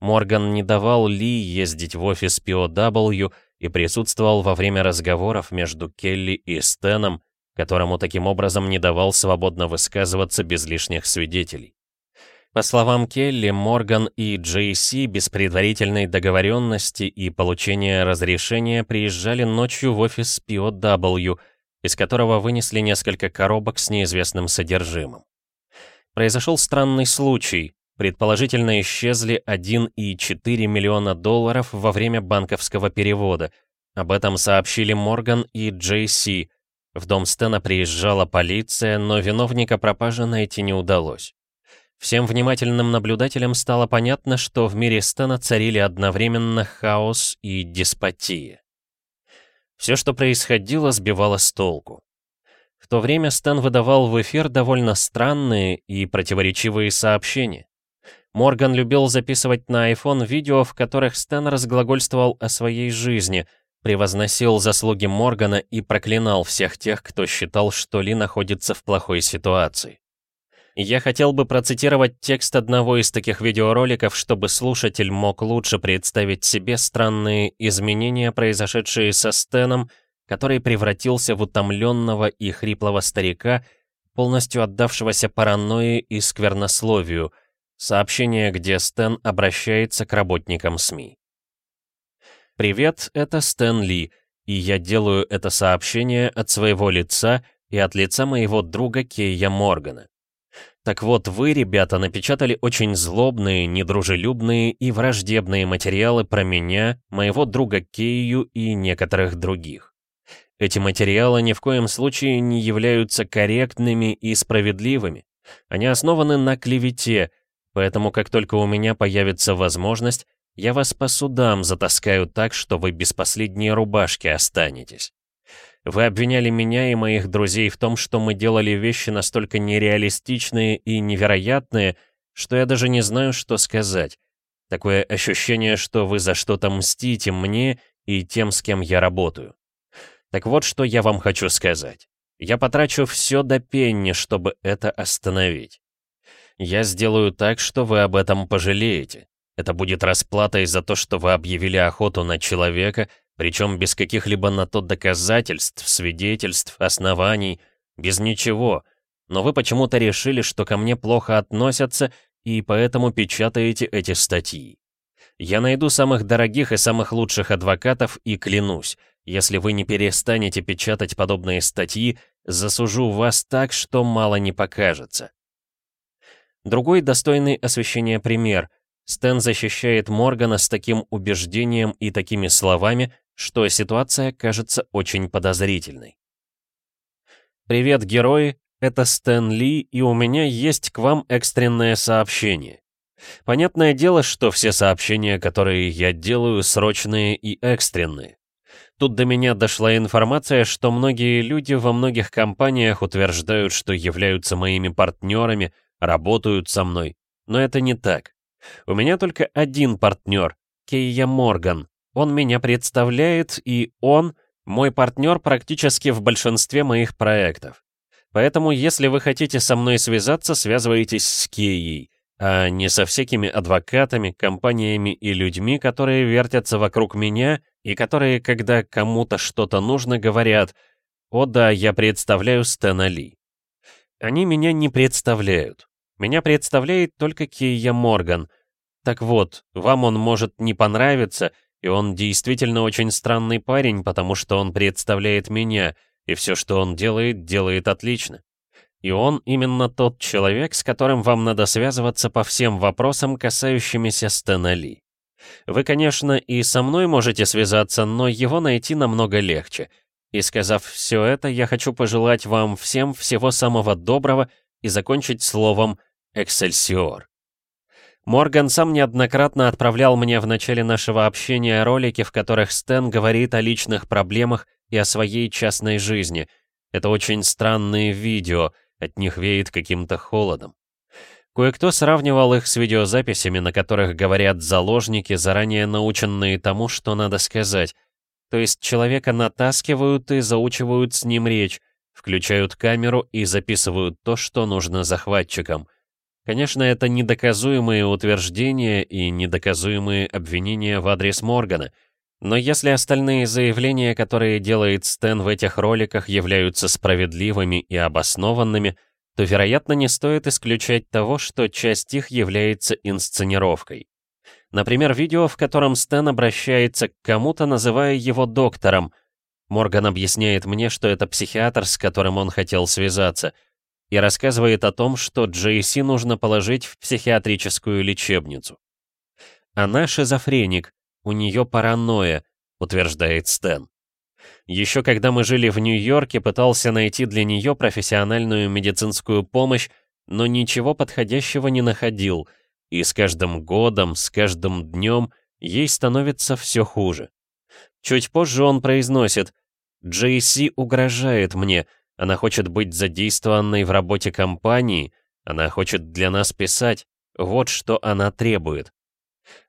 Морган не давал Ли ездить в офис POW, и присутствовал во время разговоров между Келли и Стэном, которому таким образом не давал свободно высказываться без лишних свидетелей. По словам Келли, Морган и Джейси без предварительной договоренности и получения разрешения приезжали ночью в офис POW, из которого вынесли несколько коробок с неизвестным содержимым. Произошел странный случай. Предположительно, исчезли 1,4 миллиона долларов во время банковского перевода. Об этом сообщили Морган и Джей Си. В дом Стена приезжала полиция, но виновника пропажи найти не удалось. Всем внимательным наблюдателям стало понятно, что в мире Стена царили одновременно хаос и деспотия. Все, что происходило, сбивало с толку. В то время Стэн выдавал в эфир довольно странные и противоречивые сообщения. Морган любил записывать на iPhone видео, в которых Стэн разглагольствовал о своей жизни, превозносил заслуги Моргана и проклинал всех тех, кто считал, что Ли находится в плохой ситуации. Я хотел бы процитировать текст одного из таких видеороликов, чтобы слушатель мог лучше представить себе странные изменения, произошедшие со Стэном, который превратился в утомленного и хриплого старика, полностью отдавшегося паранойи и сквернословию — Сообщение, где Стэн обращается к работникам СМИ. «Привет, это Стэн Ли, и я делаю это сообщение от своего лица и от лица моего друга Кейя Моргана. Так вот, вы, ребята, напечатали очень злобные, недружелюбные и враждебные материалы про меня, моего друга Кейю и некоторых других. Эти материалы ни в коем случае не являются корректными и справедливыми. Они основаны на клевете, Поэтому как только у меня появится возможность, я вас по судам затаскаю так, что вы без последней рубашки останетесь. Вы обвиняли меня и моих друзей в том, что мы делали вещи настолько нереалистичные и невероятные, что я даже не знаю, что сказать. Такое ощущение, что вы за что-то мстите мне и тем, с кем я работаю. Так вот, что я вам хочу сказать. Я потрачу все до пенни, чтобы это остановить. Я сделаю так, что вы об этом пожалеете. Это будет расплатой за то, что вы объявили охоту на человека, причем без каких-либо на то доказательств, свидетельств, оснований, без ничего. Но вы почему-то решили, что ко мне плохо относятся, и поэтому печатаете эти статьи. Я найду самых дорогих и самых лучших адвокатов и клянусь, если вы не перестанете печатать подобные статьи, засужу вас так, что мало не покажется. Другой достойный освещения пример. Стэн защищает Моргана с таким убеждением и такими словами, что ситуация кажется очень подозрительной. «Привет, герои! Это Стэн Ли, и у меня есть к вам экстренное сообщение. Понятное дело, что все сообщения, которые я делаю, срочные и экстренные. Тут до меня дошла информация, что многие люди во многих компаниях утверждают, что являются моими партнерами, работают со мной. Но это не так. У меня только один партнер, Кейя Морган. Он меня представляет, и он Мой партнер практически в большинстве моих проектов. Поэтому, если вы хотите со мной связаться, связывайтесь с Кией, а не со всякими адвокатами, компаниями и людьми, которые вертятся вокруг меня и которые, когда кому-то что-то нужно, говорят «О да, я представляю Стэна Ли». Они меня не представляют. Меня представляет только Кия Морган. Так вот, вам он может не понравиться, и он действительно очень странный парень, потому что он представляет меня, и все, что он делает, делает отлично. И он именно тот человек, с которым вам надо связываться по всем вопросам, касающимися Стэна Ли. Вы, конечно, и со мной можете связаться, но его найти намного легче. И сказав все это, я хочу пожелать вам всем всего самого доброго и закончить словом «Эксельсиор». Морган сам неоднократно отправлял мне в начале нашего общения ролики, в которых Стэн говорит о личных проблемах и о своей частной жизни. Это очень странные видео, от них веет каким-то холодом. Кое-кто сравнивал их с видеозаписями, на которых говорят заложники, заранее наученные тому, что надо сказать. То есть человека натаскивают и заучивают с ним речь, включают камеру и записывают то, что нужно захватчикам. Конечно, это недоказуемые утверждения и недоказуемые обвинения в адрес Моргана. Но если остальные заявления, которые делает Стэн в этих роликах, являются справедливыми и обоснованными, то, вероятно, не стоит исключать того, что часть их является инсценировкой. Например, видео, в котором Стэн обращается к кому-то, называя его доктором. Морган объясняет мне, что это психиатр, с которым он хотел связаться — и рассказывает о том, что Джейси нужно положить в психиатрическую лечебницу. Она шизофреник, у нее паранойя, утверждает Стэн. Еще когда мы жили в Нью-Йорке, пытался найти для нее профессиональную медицинскую помощь, но ничего подходящего не находил, и с каждым годом, с каждым днем ей становится все хуже. Чуть позже он произносит «Джейси угрожает мне, она хочет быть задействованной в работе компании, она хочет для нас писать. Вот что она требует.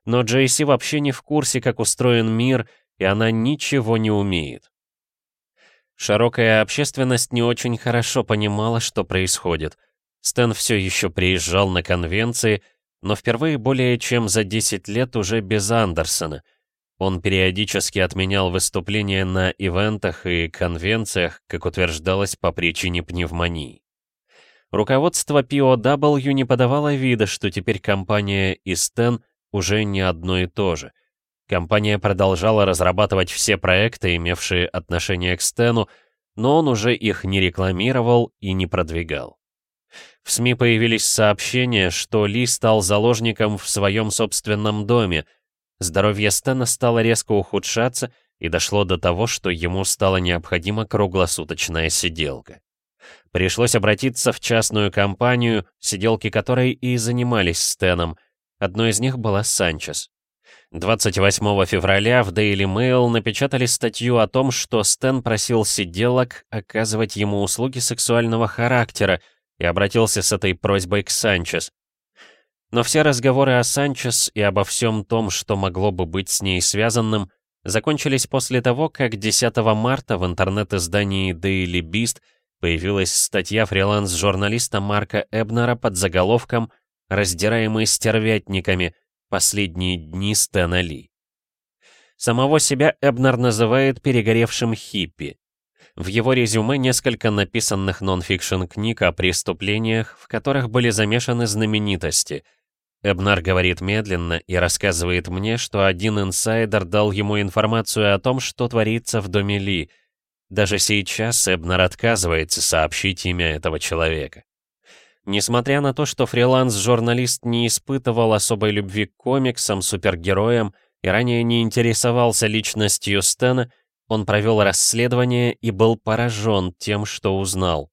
Но Джейси вообще не в курсе, как устроен мир, и она ничего не умеет. Широкая общественность не очень хорошо понимала, что происходит. Стэн все еще приезжал на конвенции, но впервые более чем за 10 лет уже без Андерсона — он периодически отменял выступления на ивентах и конвенциях, как утверждалось, по причине пневмонии. Руководство POW не подавало вида, что теперь компания и Стэн уже не одно и то же. Компания продолжала разрабатывать все проекты, имевшие отношение к Стэну, но он уже их не рекламировал и не продвигал. В СМИ появились сообщения, что Ли стал заложником в своем собственном доме, Здоровье Стэна стало резко ухудшаться, и дошло до того, что ему стала необходима круглосуточная сиделка. Пришлось обратиться в частную компанию, сиделки которой и занимались Стэном. Одной из них была Санчес. 28 февраля в Daily Mail напечатали статью о том, что Стэн просил сиделок оказывать ему услуги сексуального характера и обратился с этой просьбой к Санчес. Но все разговоры о Санчес и обо всем том, что могло бы быть с ней связанным, закончились после того, как 10 марта в интернет-издании Daily Beast появилась статья фриланс-журналиста Марка Эбнера под заголовком «Раздираемый стервятниками. Последние дни Стэна Ли». Самого себя Эбнер называет перегоревшим хиппи. В его резюме несколько написанных нон-фикшн книг о преступлениях, в которых были замешаны знаменитости — Эбнар говорит медленно и рассказывает мне, что один инсайдер дал ему информацию о том, что творится в доме Ли. Даже сейчас Эбнар отказывается сообщить имя этого человека. Несмотря на то, что фриланс-журналист не испытывал особой любви к комиксам, супергероям и ранее не интересовался личностью Стэна, он провел расследование и был поражен тем, что узнал.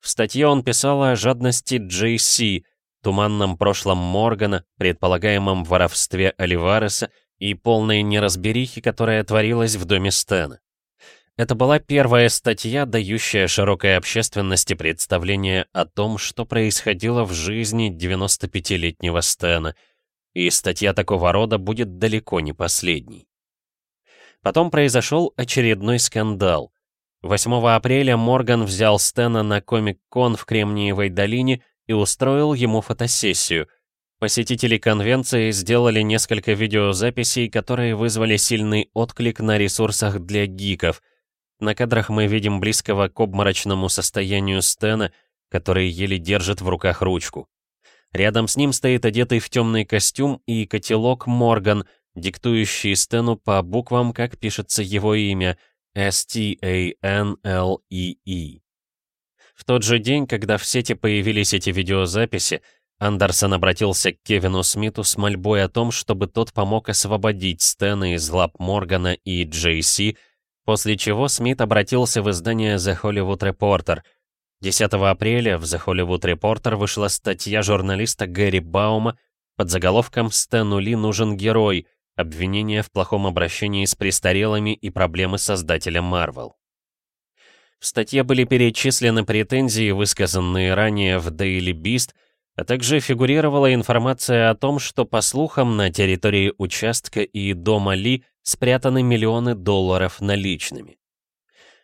В статье он писал о жадности Джей Си, туманном прошлом Моргана, предполагаемом воровстве Оливареса и полной неразберихе, которая творилась в доме Стэна. Это была первая статья, дающая широкой общественности представление о том, что происходило в жизни 95-летнего Стэна, и статья такого рода будет далеко не последней. Потом произошел очередной скандал. 8 апреля Морган взял Стэна на Комик-кон в Кремниевой долине и устроил ему фотосессию. Посетители конвенции сделали несколько видеозаписей, которые вызвали сильный отклик на ресурсах для гиков. На кадрах мы видим близкого к обморочному состоянию Стэна, который еле держит в руках ручку. Рядом с ним стоит одетый в темный костюм и котелок Морган, диктующий Стэну по буквам, как пишется его имя — S-T-A-N-L-E-E. -E. В тот же день, когда в сети появились эти видеозаписи, Андерсон обратился к Кевину Смиту с мольбой о том, чтобы тот помог освободить Стэна из лап Моргана и Джейси, после чего Смит обратился в издание The Hollywood Reporter. 10 апреля в The Hollywood Reporter вышла статья журналиста Гэри Баума под заголовком «Стэну Ли нужен герой», обвинения в плохом обращении с престарелыми и проблемы создателя Marvel. В статье были перечислены претензии, высказанные ранее в Daily Beast, а также фигурировала информация о том, что, по слухам, на территории участка и дома Ли спрятаны миллионы долларов наличными.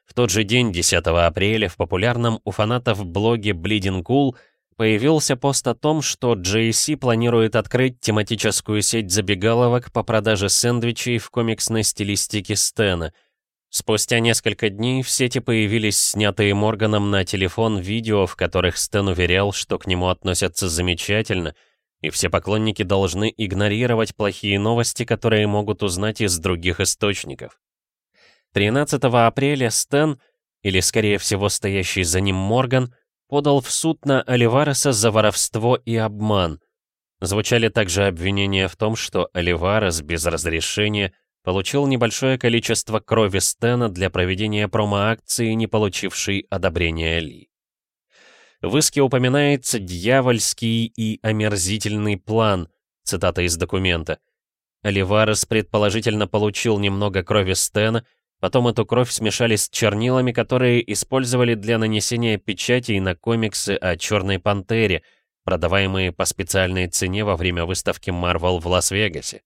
В тот же день, 10 апреля, в популярном у фанатов блоге Bleeding Cool появился пост о том, что JC планирует открыть тематическую сеть забегаловок по продаже сэндвичей в комиксной стилистике Стэна. Спустя несколько дней в сети появились снятые Морганом на телефон видео, в которых Стэн уверял, что к нему относятся замечательно, и все поклонники должны игнорировать плохие новости, которые могут узнать из других источников. 13 апреля Стэн, или скорее всего стоящий за ним Морган, подал в суд на Оливареса за воровство и обман. Звучали также обвинения в том, что Оливарес без разрешения получил небольшое количество крови Стена для проведения промо-акции, не получившей одобрения Ли. В иске упоминается «дьявольский и омерзительный план», цитата из документа. Оливарес предположительно получил немного крови Стена, Потом эту кровь смешали с чернилами, которые использовали для нанесения печатей на комиксы о Черной Пантере, продаваемые по специальной цене во время выставки Marvel в Лас-Вегасе.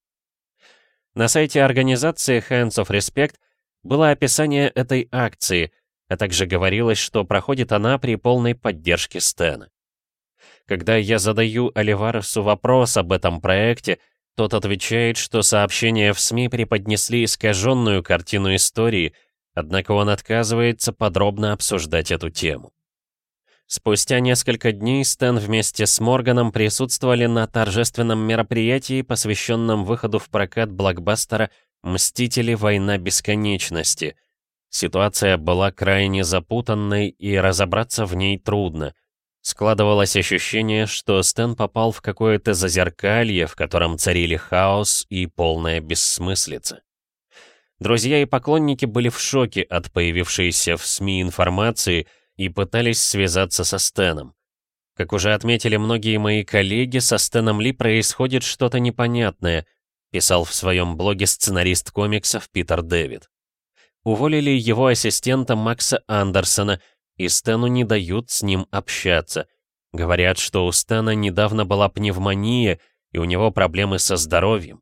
На сайте организации Hands of Respect было описание этой акции, а также говорилось, что проходит она при полной поддержке Стэна. Когда я задаю Оливаресу вопрос об этом проекте, тот отвечает, что сообщения в СМИ преподнесли искаженную картину истории, однако он отказывается подробно обсуждать эту тему. Спустя несколько дней Стэн вместе с Морганом присутствовали на торжественном мероприятии, посвященном выходу в прокат блокбастера «Мстители. Война бесконечности». Ситуация была крайне запутанной, и разобраться в ней трудно — Складывалось ощущение, что Стэн попал в какое-то зазеркалье, в котором царили хаос и полная бессмыслица. Друзья и поклонники были в шоке от появившейся в СМИ информации и пытались связаться со Стэном. Как уже отметили многие мои коллеги, со Стэном Ли происходит что-то непонятное, писал в своем блоге сценарист комиксов Питер Дэвид. Уволили его ассистента Макса Андерсона — и Стэну не дают с ним общаться. Говорят, что у Стэна недавно была пневмония, и у него проблемы со здоровьем.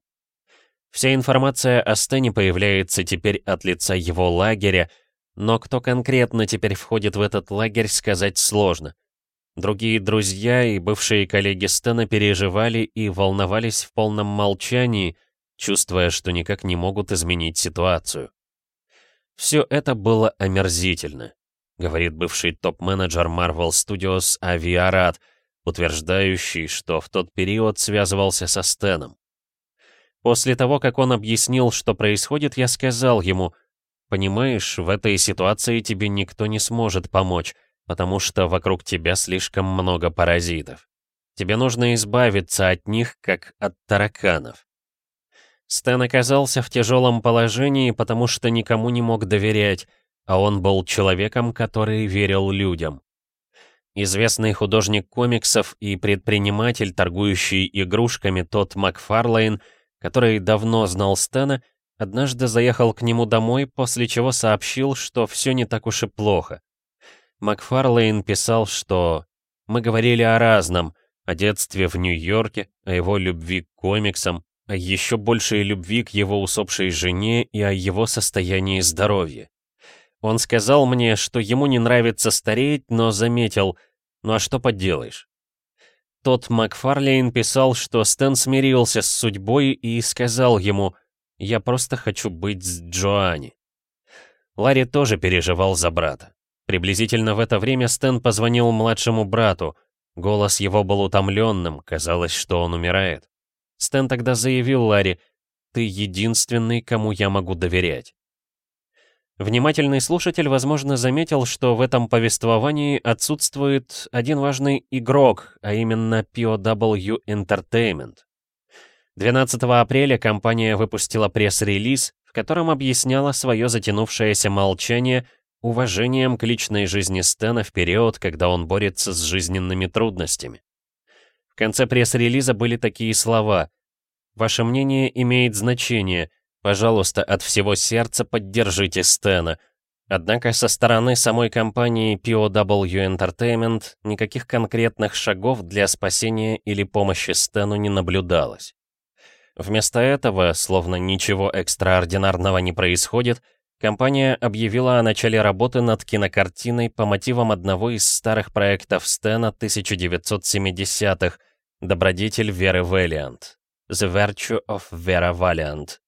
Вся информация о Стэне появляется теперь от лица его лагеря, но кто конкретно теперь входит в этот лагерь, сказать сложно. Другие друзья и бывшие коллеги Стэна переживали и волновались в полном молчании, чувствуя, что никак не могут изменить ситуацию. Все это было омерзительно говорит бывший топ-менеджер Marvel Studios Ави Арат, утверждающий, что в тот период связывался со Стэном. После того, как он объяснил, что происходит, я сказал ему, «Понимаешь, в этой ситуации тебе никто не сможет помочь, потому что вокруг тебя слишком много паразитов. Тебе нужно избавиться от них, как от тараканов». Стэн оказался в тяжелом положении, потому что никому не мог доверять, а он был человеком, который верил людям. Известный художник комиксов и предприниматель, торгующий игрушками тот Макфарлейн, который давно знал Стэна, однажды заехал к нему домой, после чего сообщил, что все не так уж и плохо. Макфарлейн писал, что «Мы говорили о разном, о детстве в Нью-Йорке, о его любви к комиксам, о еще большей любви к его усопшей жене и о его состоянии здоровья. Он сказал мне, что ему не нравится стареть, но заметил, ну а что поделаешь. Тот Макфарлейн писал, что Стэн смирился с судьбой и сказал ему «Я просто хочу быть с Джоанни». Ларри тоже переживал за брата. Приблизительно в это время Стэн позвонил младшему брату. Голос его был утомленным, казалось, что он умирает. Стэн тогда заявил Ларри «Ты единственный, кому я могу доверять». Внимательный слушатель, возможно, заметил, что в этом повествовании отсутствует один важный игрок, а именно POW Entertainment. 12 апреля компания выпустила пресс-релиз, в котором объясняла свое затянувшееся молчание уважением к личной жизни Стэна в период, когда он борется с жизненными трудностями. В конце пресс-релиза были такие слова «Ваше мнение имеет значение», Пожалуйста, от всего сердца поддержите Стэна. Однако со стороны самой компании POW Entertainment никаких конкретных шагов для спасения или помощи Стэну не наблюдалось. Вместо этого, словно ничего экстраординарного не происходит, компания объявила о начале работы над кинокартиной по мотивам одного из старых проектов Стэна 1970-х «Добродетель Веры Вэллиант» «The Virtue of Vera Valiant»,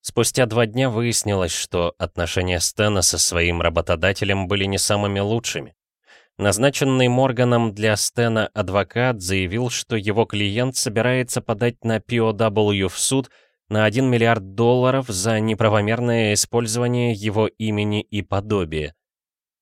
Спустя два дня выяснилось, что отношения Стэна со своим работодателем были не самыми лучшими. Назначенный Морганом для Стэна адвокат заявил, что его клиент собирается подать на POW в суд на 1 миллиард долларов за неправомерное использование его имени и подобия.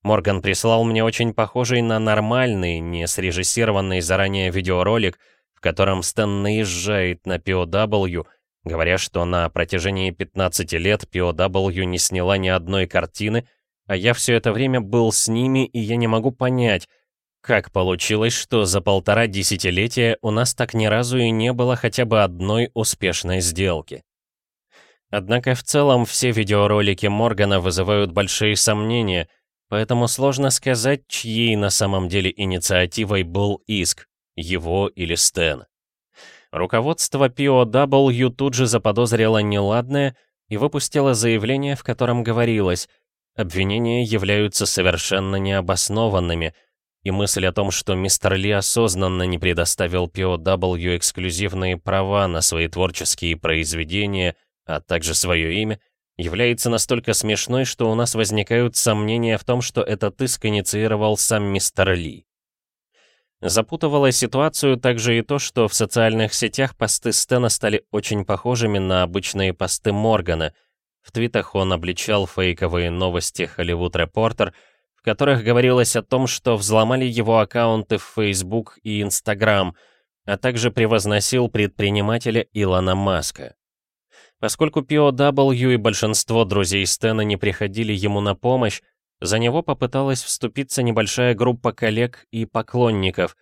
Морган прислал мне очень похожий на нормальный, не срежиссированный заранее видеоролик, в котором Стэн наезжает на POW, говоря, что на протяжении 15 лет POW не сняла ни одной картины, а я все это время был с ними, и я не могу понять, как получилось, что за полтора десятилетия у нас так ни разу и не было хотя бы одной успешной сделки. Однако в целом все видеоролики Моргана вызывают большие сомнения, поэтому сложно сказать, чьей на самом деле инициативой был иск, его или Стэн. Руководство POW тут же заподозрило неладное и выпустило заявление, в котором говорилось «Обвинения являются совершенно необоснованными», и мысль о том, что мистер Ли осознанно не предоставил POW эксклюзивные права на свои творческие произведения, а также свое имя, является настолько смешной, что у нас возникают сомнения в том, что этот иск инициировал сам мистер Ли. Запутывало ситуацию также и то, что в социальных сетях посты Стена стали очень похожими на обычные посты Моргана. В твитах он обличал фейковые новости Hollywood Reporter, в которых говорилось о том, что взломали его аккаунты в Facebook и Instagram, а также превозносил предпринимателя Илона Маска. Поскольку POW и большинство друзей Стена не приходили ему на помощь, за него попыталась вступиться небольшая группа коллег и поклонников.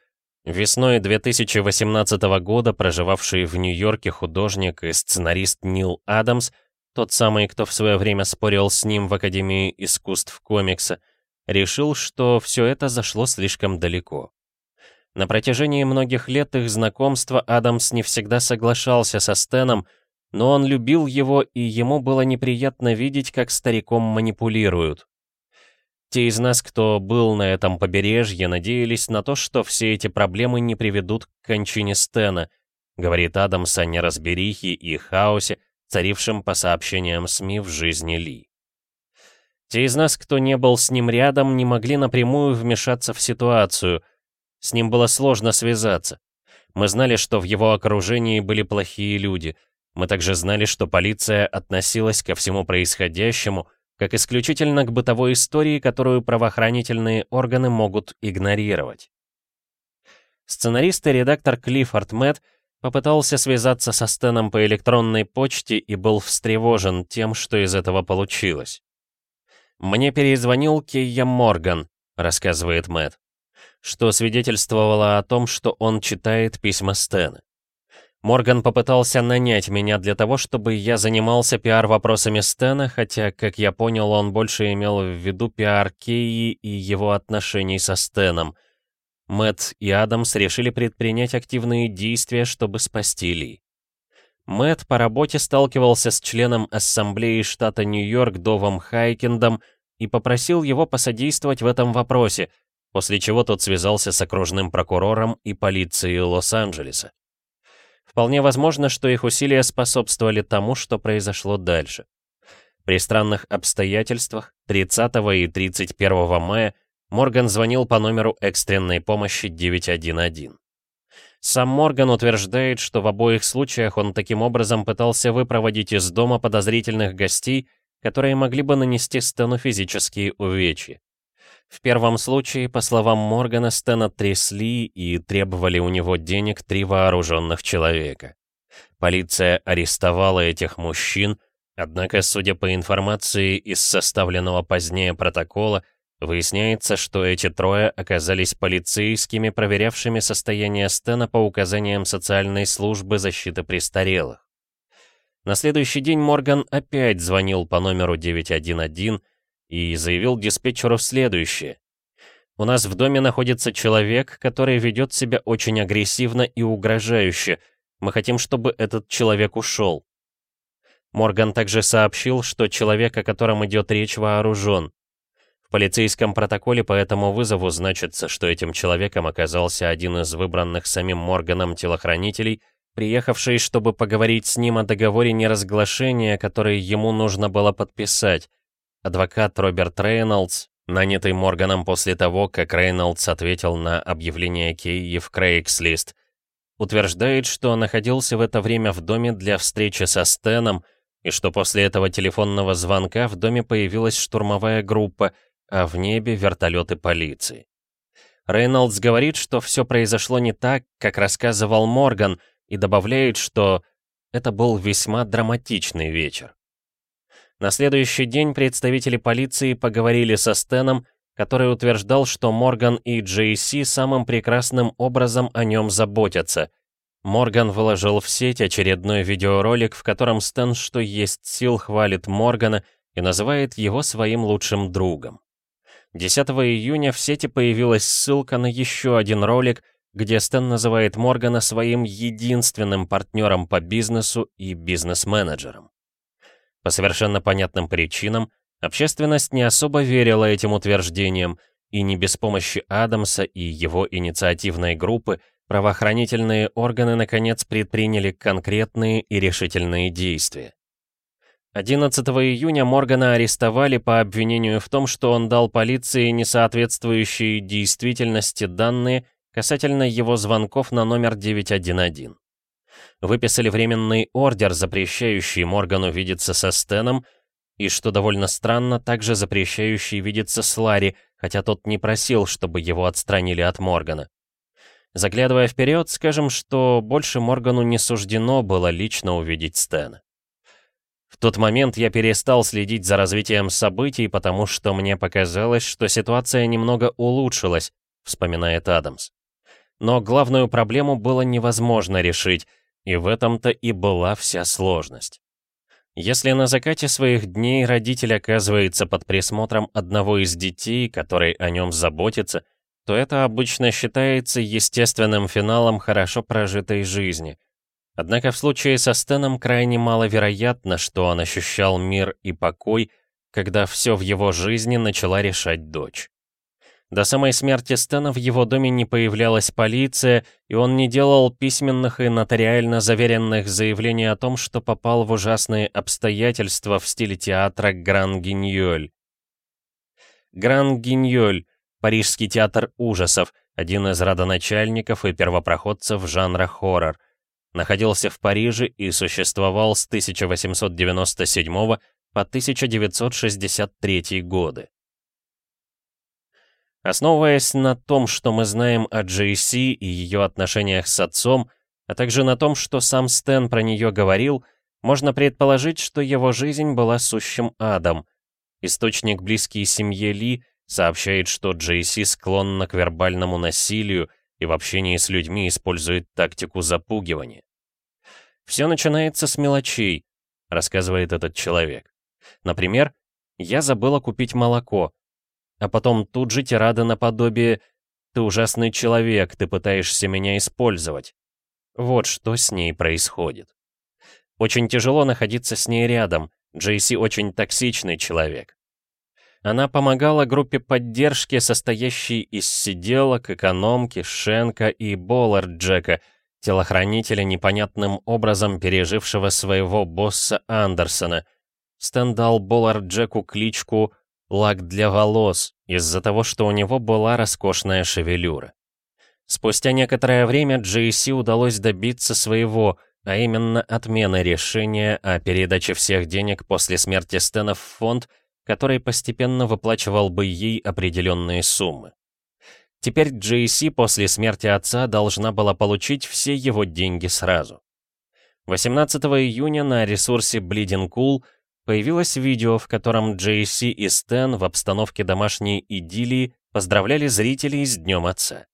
Весной 2018 года проживавший в Нью-Йорке художник и сценарист Нил Адамс, тот самый, кто в свое время спорил с ним в Академии искусств комикса, решил, что все это зашло слишком далеко. На протяжении многих лет их знакомства Адамс не всегда соглашался со Стеном, но он любил его, и ему было неприятно видеть, как стариком манипулируют. Те из нас, кто был на этом побережье, надеялись на то, что все эти проблемы не приведут к кончине Стена, говорит Адамс о неразберихе и хаосе, царившем по сообщениям СМИ в жизни Ли. Те из нас, кто не был с ним рядом, не могли напрямую вмешаться в ситуацию. С ним было сложно связаться. Мы знали, что в его окружении были плохие люди. Мы также знали, что полиция относилась ко всему происходящему как исключительно к бытовой истории, которую правоохранительные органы могут игнорировать. Сценарист и редактор Клиффорд Мэтт попытался связаться со Стэном по электронной почте и был встревожен тем, что из этого получилось. «Мне перезвонил Кейя Морган», — рассказывает Мэтт, что свидетельствовало о том, что он читает письма Стэна. Морган попытался нанять меня для того, чтобы я занимался пиар-вопросами Стэна, хотя, как я понял, он больше имел в виду пиар Кейи и его отношений со Стэном. Мэтт и Адамс решили предпринять активные действия, чтобы спасти Ли. Мэтт по работе сталкивался с членом Ассамблеи штата Нью-Йорк Довом Хайкендом и попросил его посодействовать в этом вопросе, после чего тот связался с окружным прокурором и полицией Лос-Анджелеса. Вполне возможно, что их усилия способствовали тому, что произошло дальше. При странных обстоятельствах 30 и 31 мая Морган звонил по номеру экстренной помощи 911. Сам Морган утверждает, что в обоих случаях он таким образом пытался выпроводить из дома подозрительных гостей, которые могли бы нанести Стэну физические увечья. В первом случае, по словам Моргана, Стэна трясли и требовали у него денег три вооруженных человека. Полиция арестовала этих мужчин, однако, судя по информации из составленного позднее протокола, Выясняется, что эти трое оказались полицейскими, проверявшими состояние Стена по указаниям социальной службы защиты престарелых. На следующий день Морган опять звонил по номеру 911 и заявил диспетчеру следующее. «У нас в доме находится человек, который ведет себя очень агрессивно и угрожающе. Мы хотим, чтобы этот человек ушел». Морган также сообщил, что человек, о котором идет речь, вооружен полицейском протоколе по этому вызову значится, что этим человеком оказался один из выбранных самим Морганом телохранителей, приехавший, чтобы поговорить с ним о договоре неразглашения, который ему нужно было подписать. Адвокат Роберт Рейнольдс, нанятый Морганом после того, как Рейнольдс ответил на объявление Кейи в Крейгслист, утверждает, что находился в это время в доме для встречи со Стеном, и что после этого телефонного звонка в доме появилась штурмовая группа — а в небе вертолеты полиции. Рейнольдс говорит, что все произошло не так, как рассказывал Морган, и добавляет, что это был весьма драматичный вечер. На следующий день представители полиции поговорили со Стеном, который утверждал, что Морган и Джейси самым прекрасным образом о нем заботятся. Морган выложил в сеть очередной видеоролик, в котором Стэн что есть сил хвалит Моргана и называет его своим лучшим другом. 10 июня в сети появилась ссылка на еще один ролик, где Стэн называет Моргана своим единственным партнером по бизнесу и бизнес-менеджером. По совершенно понятным причинам, общественность не особо верила этим утверждениям, и не без помощи Адамса и его инициативной группы правоохранительные органы наконец предприняли конкретные и решительные действия. 11 июня Моргана арестовали по обвинению в том, что он дал полиции несоответствующие действительности данные касательно его звонков на номер 911. Выписали временный ордер, запрещающий Моргану видеться со Стеном, и, что довольно странно, также запрещающий видеться с Ларри, хотя тот не просил, чтобы его отстранили от Моргана. Заглядывая вперед, скажем, что больше Моргану не суждено было лично увидеть Стена. Тот момент я перестал следить за развитием событий, потому что мне показалось, что ситуация немного улучшилась, вспоминает Адамс. Но главную проблему было невозможно решить, и в этом-то и была вся сложность. Если на закате своих дней родитель оказывается под присмотром одного из детей, который о нем заботится, то это обычно считается естественным финалом хорошо прожитой жизни. Однако в случае со Стеном крайне маловероятно, что он ощущал мир и покой, когда все в его жизни начала решать дочь. До самой смерти Стена в его доме не появлялась полиция, и он не делал письменных и нотариально заверенных заявлений о том, что попал в ужасные обстоятельства в стиле театра Гран-Гиньоль. Гран-Гиньоль — парижский театр ужасов, один из родоначальников и первопроходцев жанра хоррор — находился в Париже и существовал с 1897 по 1963 годы. Основываясь на том, что мы знаем о Джейси и ее отношениях с отцом, а также на том, что сам Стэн про нее говорил, можно предположить, что его жизнь была сущим адом. Источник, близкий семье Ли, сообщает, что Джейси склонна к вербальному насилию и в общении с людьми использует тактику запугивания. «Все начинается с мелочей», — рассказывает этот человек. Например, «Я забыла купить молоко», а потом тут же тирада наподобие «Ты ужасный человек, ты пытаешься меня использовать». Вот что с ней происходит. Очень тяжело находиться с ней рядом, Джейси очень токсичный человек. Она помогала группе поддержки, состоящей из сиделок, экономки, Шенка и Боллард Джека, телохранителя, непонятным образом пережившего своего босса Андерсона. Стэн дал Боллард Джеку кличку «Лак для волос» из-за того, что у него была роскошная шевелюра. Спустя некоторое время Джейси удалось добиться своего, а именно отмены решения о передаче всех денег после смерти Стэна в фонд — который постепенно выплачивал бы ей определенные суммы. Теперь Джейси после смерти отца должна была получить все его деньги сразу. 18 июня на ресурсе Bleeding Cool появилось видео, в котором Джейси и Стэн в обстановке домашней идиллии поздравляли зрителей с Днем Отца.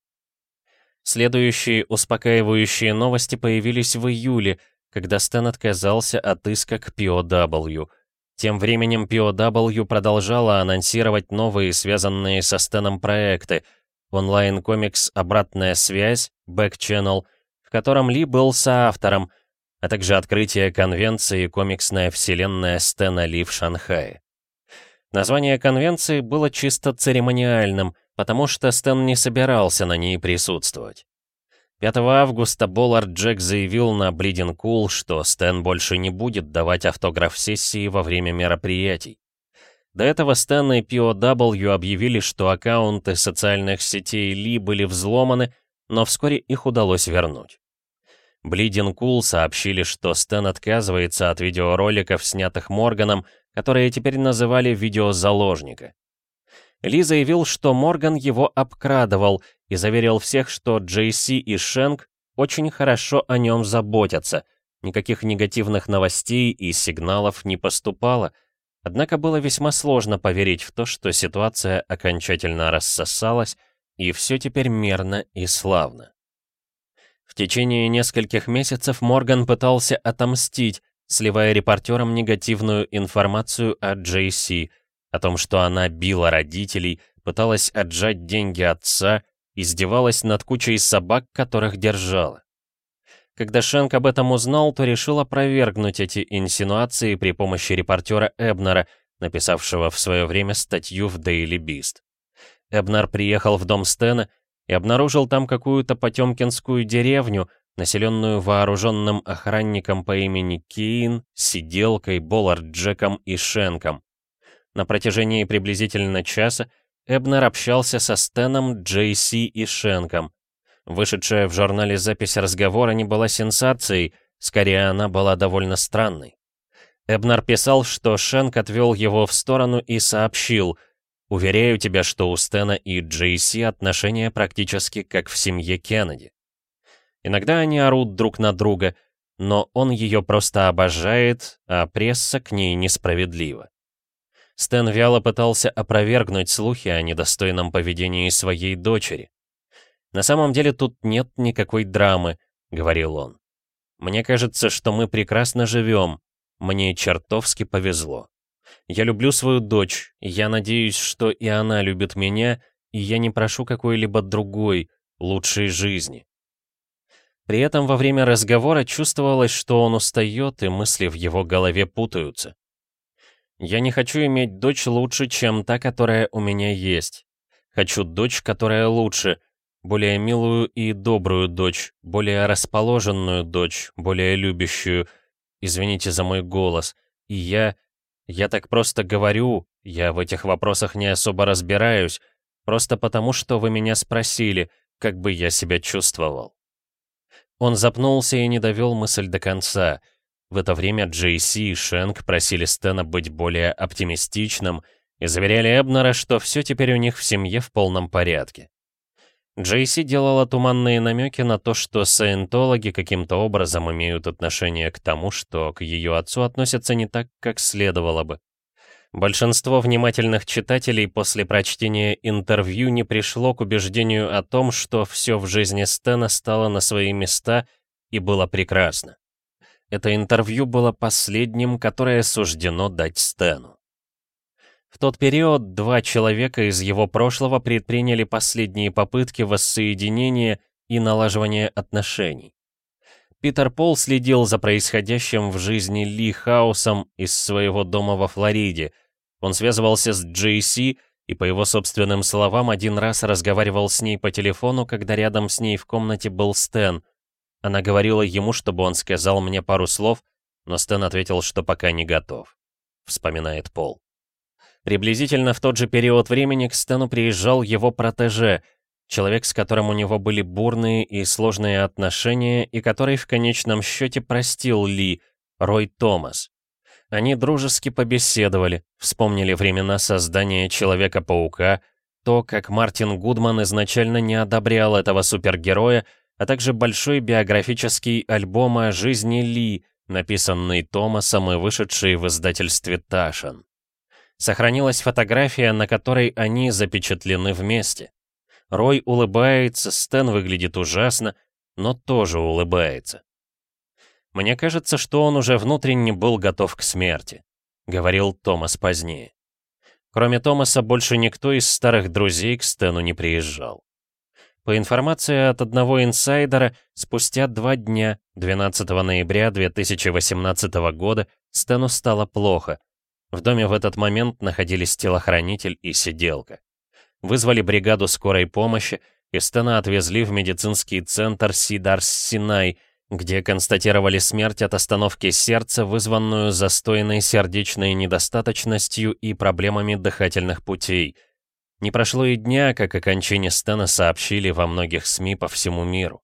Следующие успокаивающие новости появились в июле, когда Стэн отказался от иска к POW — тем временем POW продолжала анонсировать новые, связанные со Стеном проекты. Онлайн-комикс «Обратная связь», Back Channel, в котором Ли был соавтором, а также открытие конвенции «Комиксная вселенная Стена Ли в Шанхае». Название конвенции было чисто церемониальным, потому что Стэн не собирался на ней присутствовать. 5 августа Боллард Джек заявил на Bleeding Cool, что Стэн больше не будет давать автограф-сессии во время мероприятий. До этого Стэн и POW объявили, что аккаунты социальных сетей Ли были взломаны, но вскоре их удалось вернуть. Bleeding Cool сообщили, что Стэн отказывается от видеороликов, снятых Морганом, которые теперь называли «видео заложника». Ли заявил, что Морган его обкрадывал и заверил всех, что Джейси и Шенк очень хорошо о нем заботятся, никаких негативных новостей и сигналов не поступало, однако было весьма сложно поверить в то, что ситуация окончательно рассосалась, и все теперь мерно и славно. В течение нескольких месяцев Морган пытался отомстить, сливая репортерам негативную информацию о Джейси, о том, что она била родителей, пыталась отжать деньги отца, издевалась над кучей собак, которых держала. Когда Шенк об этом узнал, то решил опровергнуть эти инсинуации при помощи репортера Эбнера, написавшего в свое время статью в Daily Beast. Эбнер приехал в дом Стена и обнаружил там какую-то потемкинскую деревню, населенную вооруженным охранником по имени Кейн, сиделкой, Боллард Джеком и Шенком. На протяжении приблизительно часа Эбнер общался со Стеном, Джейси и Шенком. Вышедшая в журнале запись разговора не была сенсацией, скорее она была довольно странной. Эбнер писал, что Шенк отвел его в сторону и сообщил «Уверяю тебя, что у Стена и Джейси отношения практически как в семье Кеннеди». Иногда они орут друг на друга, но он ее просто обожает, а пресса к ней несправедлива. Стэн вяло пытался опровергнуть слухи о недостойном поведении своей дочери. «На самом деле тут нет никакой драмы», — говорил он. «Мне кажется, что мы прекрасно живем. Мне чертовски повезло. Я люблю свою дочь, я надеюсь, что и она любит меня, и я не прошу какой-либо другой, лучшей жизни». При этом во время разговора чувствовалось, что он устает, и мысли в его голове путаются. Я не хочу иметь дочь лучше, чем та, которая у меня есть. Хочу дочь, которая лучше, более милую и добрую дочь, более расположенную дочь, более любящую. Извините за мой голос. И я... Я так просто говорю, я в этих вопросах не особо разбираюсь, просто потому, что вы меня спросили, как бы я себя чувствовал. Он запнулся и не довел мысль до конца — в это время Джейси и Шенк просили Стэна быть более оптимистичным и заверяли Эбнера, что все теперь у них в семье в полном порядке. Джейси делала туманные намеки на то, что саентологи каким-то образом имеют отношение к тому, что к ее отцу относятся не так, как следовало бы. Большинство внимательных читателей после прочтения интервью не пришло к убеждению о том, что все в жизни Стэна стало на свои места и было прекрасно. Это интервью было последним, которое суждено дать Стэну. В тот период два человека из его прошлого предприняли последние попытки воссоединения и налаживания отношений. Питер Пол следил за происходящим в жизни Ли Хаусом из своего дома во Флориде. Он связывался с Джейси и, по его собственным словам, один раз разговаривал с ней по телефону, когда рядом с ней в комнате был Стэн. Она говорила ему, чтобы он сказал мне пару слов, но Стэн ответил, что пока не готов. Вспоминает Пол. Приблизительно в тот же период времени к Стэну приезжал его протеже — Человек, с которым у него были бурные и сложные отношения, и который в конечном счете простил Ли, Рой Томас. Они дружески побеседовали, вспомнили времена создания Человека-паука, то, как Мартин Гудман изначально не одобрял этого супергероя, а также большой биографический альбом о жизни Ли, написанный Томасом и вышедший в издательстве Ташин. Сохранилась фотография, на которой они запечатлены вместе. Рой улыбается, Стэн выглядит ужасно, но тоже улыбается. «Мне кажется, что он уже внутренне был готов к смерти», — говорил Томас позднее. Кроме Томаса, больше никто из старых друзей к Стэну не приезжал. По информации от одного инсайдера, спустя два дня, 12 ноября 2018 года, Стэну стало плохо. В доме в этот момент находились телохранитель и сиделка. Вызвали бригаду скорой помощи, и Стэна отвезли в медицинский центр Сидарс-Синай, где констатировали смерть от остановки сердца, вызванную застойной сердечной недостаточностью и проблемами дыхательных путей. Не прошло и дня, как о кончине Стэна сообщили во многих СМИ по всему миру.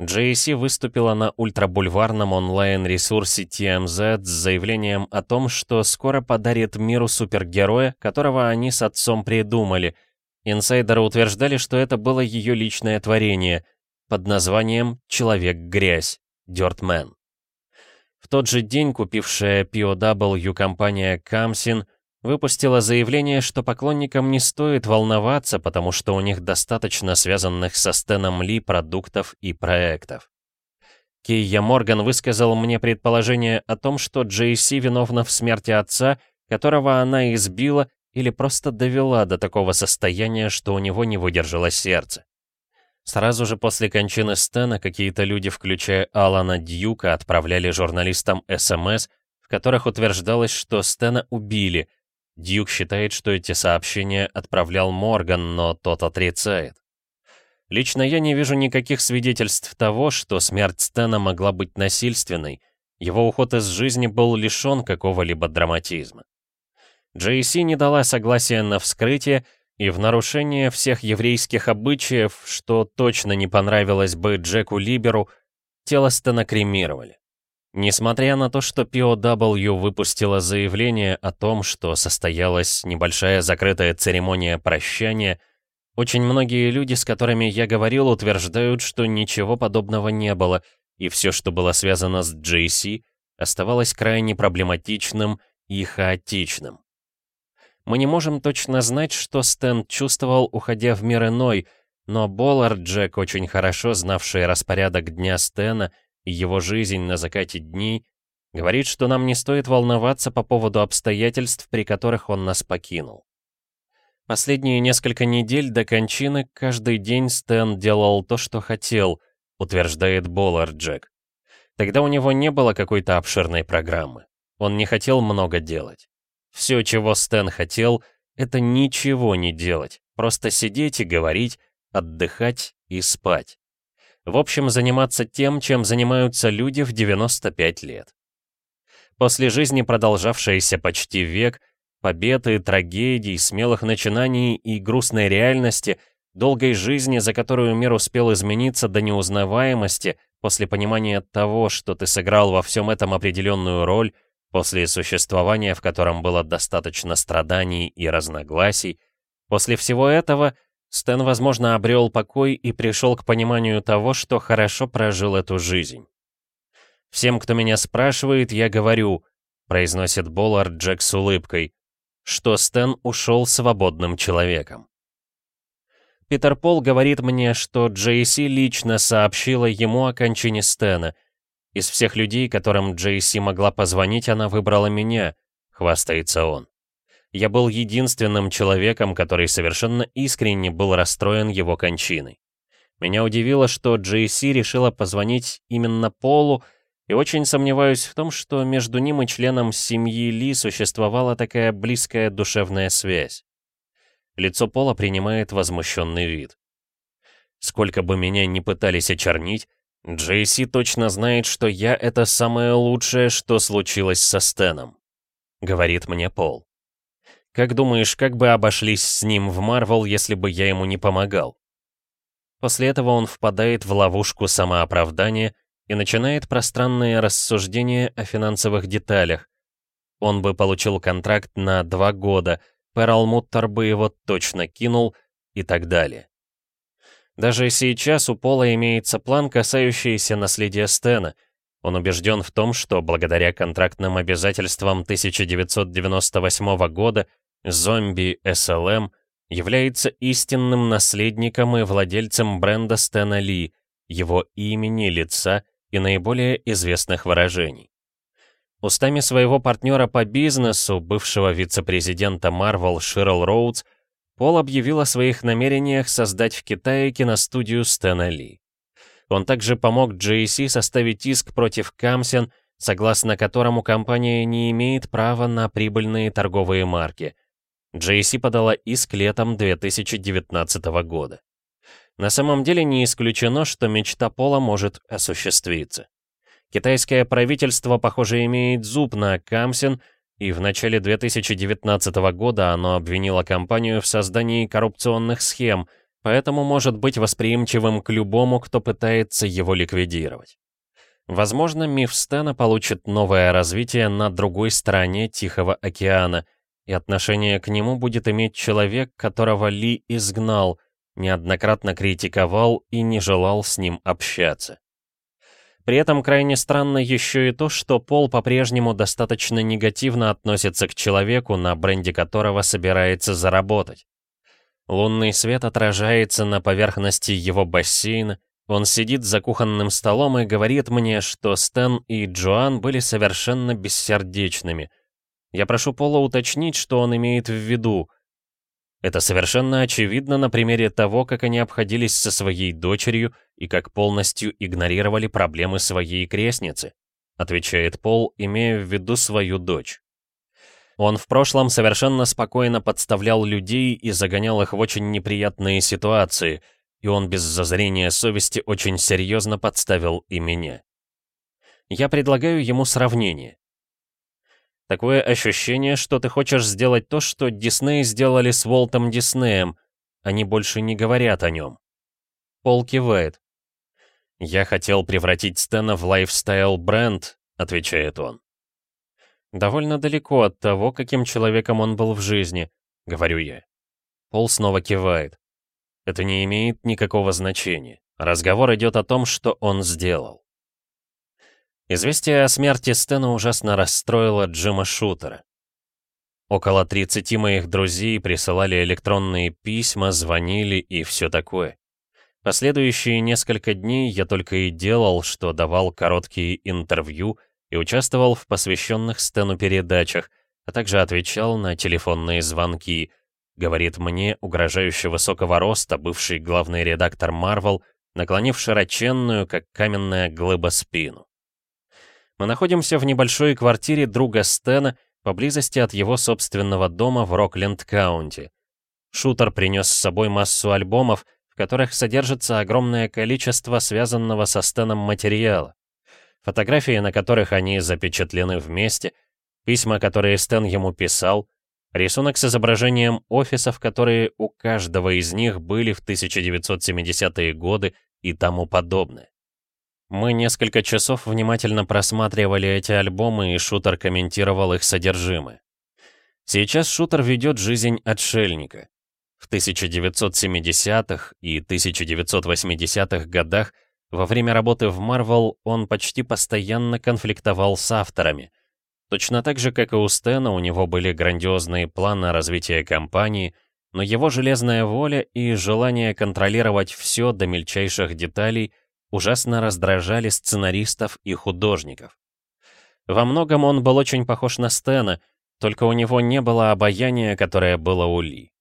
JC выступила на ультрабульварном онлайн-ресурсе TMZ с заявлением о том, что скоро подарит миру супергероя, которого они с отцом придумали — Инсайдеры утверждали, что это было ее личное творение под названием «Человек-грязь» Дёртмен. В тот же день купившая POW компания Камсин выпустила заявление, что поклонникам не стоит волноваться, потому что у них достаточно связанных со Стэном Ли продуктов и проектов. Кейя Морган высказал мне предположение о том, что Джейси виновна в смерти отца, которого она избила или просто довела до такого состояния, что у него не выдержало сердце. Сразу же после кончины Стэна какие-то люди, включая Алана Дьюка, отправляли журналистам СМС, в которых утверждалось, что Стэна убили. Дьюк считает, что эти сообщения отправлял Морган, но тот отрицает. Лично я не вижу никаких свидетельств того, что смерть Стэна могла быть насильственной. Его уход из жизни был лишен какого-либо драматизма. Джейси не дала согласия на вскрытие, и в нарушение всех еврейских обычаев, что точно не понравилось бы Джеку Либеру, тело Стена кремировали. Несмотря на то, что POW выпустила заявление о том, что состоялась небольшая закрытая церемония прощания, очень многие люди, с которыми я говорил, утверждают, что ничего подобного не было, и все, что было связано с JC, оставалось крайне проблематичным и хаотичным. Мы не можем точно знать, что Стэн чувствовал, уходя в мир иной, но Боллард Джек, очень хорошо знавший распорядок дня Стэна его жизнь на закате дней, говорит, что нам не стоит волноваться по поводу обстоятельств, при которых он нас покинул. Последние несколько недель до кончины каждый день Стэн делал то, что хотел, утверждает Боллард Джек. Тогда у него не было какой-то обширной программы. Он не хотел много делать. Все, чего Стэн хотел, это ничего не делать, просто сидеть и говорить, отдыхать и спать. В общем, заниматься тем, чем занимаются люди в 95 лет. После жизни, продолжавшейся почти век, победы, трагедий, смелых начинаний и грустной реальности, долгой жизни, за которую мир успел измениться до неузнаваемости, после понимания того, что ты сыграл во всем этом определенную роль, После существования, в котором было достаточно страданий и разногласий, после всего этого Стэн, возможно, обрел покой и пришел к пониманию того, что хорошо прожил эту жизнь. «Всем, кто меня спрашивает, я говорю», — произносит Боллард Джек с улыбкой, что Стэн ушел свободным человеком. Питер Пол говорит мне, что Джейси лично сообщила ему о кончине Стэна — из всех людей, которым Джейси могла позвонить, она выбрала меня, хвастается он. Я был единственным человеком, который совершенно искренне был расстроен его кончиной. Меня удивило, что JC решила позвонить именно Полу, и очень сомневаюсь в том, что между ним и членом семьи Ли существовала такая близкая душевная связь. Лицо Пола принимает возмущенный вид. Сколько бы меня ни пытались очернить, Джейси точно знает, что я — это самое лучшее, что случилось со Стэном. Говорит мне Пол. Как думаешь, как бы обошлись с ним в Марвел, если бы я ему не помогал? После этого он впадает в ловушку самооправдания и начинает пространные рассуждения о финансовых деталях. Он бы получил контракт на два года, Пералмуттер бы его точно кинул и так далее. Даже сейчас у Пола имеется план, касающийся наследия Стена. Он убежден в том, что благодаря контрактным обязательствам 1998 года зомби SLM является истинным наследником и владельцем бренда Стэна Ли, его имени, лица и наиболее известных выражений. Устами своего партнера по бизнесу, бывшего вице-президента Marvel Ширл Роудс, Пол объявил о своих намерениях создать в Китае киностудию Стэна Ли. Он также помог JC составить иск против Камсен, согласно которому компания не имеет права на прибыльные торговые марки. JC подала иск летом 2019 года. На самом деле не исключено, что мечта Пола может осуществиться. Китайское правительство, похоже, имеет зуб на Камсен, и в начале 2019 года оно обвинило компанию в создании коррупционных схем, поэтому может быть восприимчивым к любому, кто пытается его ликвидировать. Возможно, миф Стена получит новое развитие на другой стороне Тихого океана, и отношение к нему будет иметь человек, которого Ли изгнал, неоднократно критиковал и не желал с ним общаться. При этом крайне странно еще и то, что Пол по-прежнему достаточно негативно относится к человеку, на бренде которого собирается заработать. Лунный свет отражается на поверхности его бассейна, он сидит за кухонным столом и говорит мне, что Стэн и Джоан были совершенно бессердечными. Я прошу Пола уточнить, что он имеет в виду. Это совершенно очевидно на примере того, как они обходились со своей дочерью и как полностью игнорировали проблемы своей крестницы, отвечает Пол, имея в виду свою дочь. Он в прошлом совершенно спокойно подставлял людей и загонял их в очень неприятные ситуации, и он без зазрения совести очень серьезно подставил и меня. Я предлагаю ему сравнение. Такое ощущение, что ты хочешь сделать то, что Дисней сделали с Волтом Диснеем. Они больше не говорят о нем. Пол кивает. «Я хотел превратить Стэна в лайфстайл-бренд», — отвечает он. «Довольно далеко от того, каким человеком он был в жизни», — говорю я. Пол снова кивает. Это не имеет никакого значения. Разговор идет о том, что он сделал. Известие о смерти Стэна ужасно расстроило Джима Шутера. Около 30 моих друзей присылали электронные письма, звонили и все такое. Последующие несколько дней я только и делал, что давал короткие интервью и участвовал в посвященных Стэну передачах, а также отвечал на телефонные звонки, говорит мне, угрожающе высокого роста, бывший главный редактор Marvel, наклонив широченную, как каменная глыба, спину. Мы находимся в небольшой квартире друга Стена, поблизости от его собственного дома в Рокленд-Каунти. Шутер принес с собой массу альбомов, в которых содержится огромное количество связанного со Стеном материала. Фотографии, на которых они запечатлены вместе, письма, которые Стэн ему писал, рисунок с изображением офисов, которые у каждого из них были в 1970-е годы и тому подобное. Мы несколько часов внимательно просматривали эти альбомы, и Шутер комментировал их содержимое. Сейчас Шутер ведет жизнь отшельника. В 1970-х и 1980-х годах во время работы в Marvel он почти постоянно конфликтовал с авторами. Точно так же, как и у Стэна, у него были грандиозные планы развития компании, но его железная воля и желание контролировать все до мельчайших деталей – ужасно раздражали сценаристов и художников. Во многом он был очень похож на Стэна, только у него не было обаяния, которое было у Ли.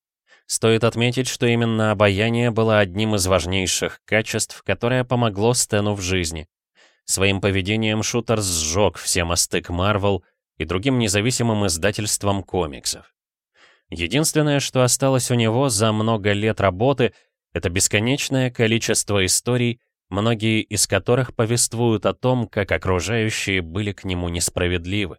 Стоит отметить, что именно обаяние было одним из важнейших качеств, которое помогло Стэну в жизни. Своим поведением шутер сжег все мосты к Марвел и другим независимым издательствам комиксов. Единственное, что осталось у него за много лет работы, это бесконечное количество историй, многие из которых повествуют о том, как окружающие были к нему несправедливы.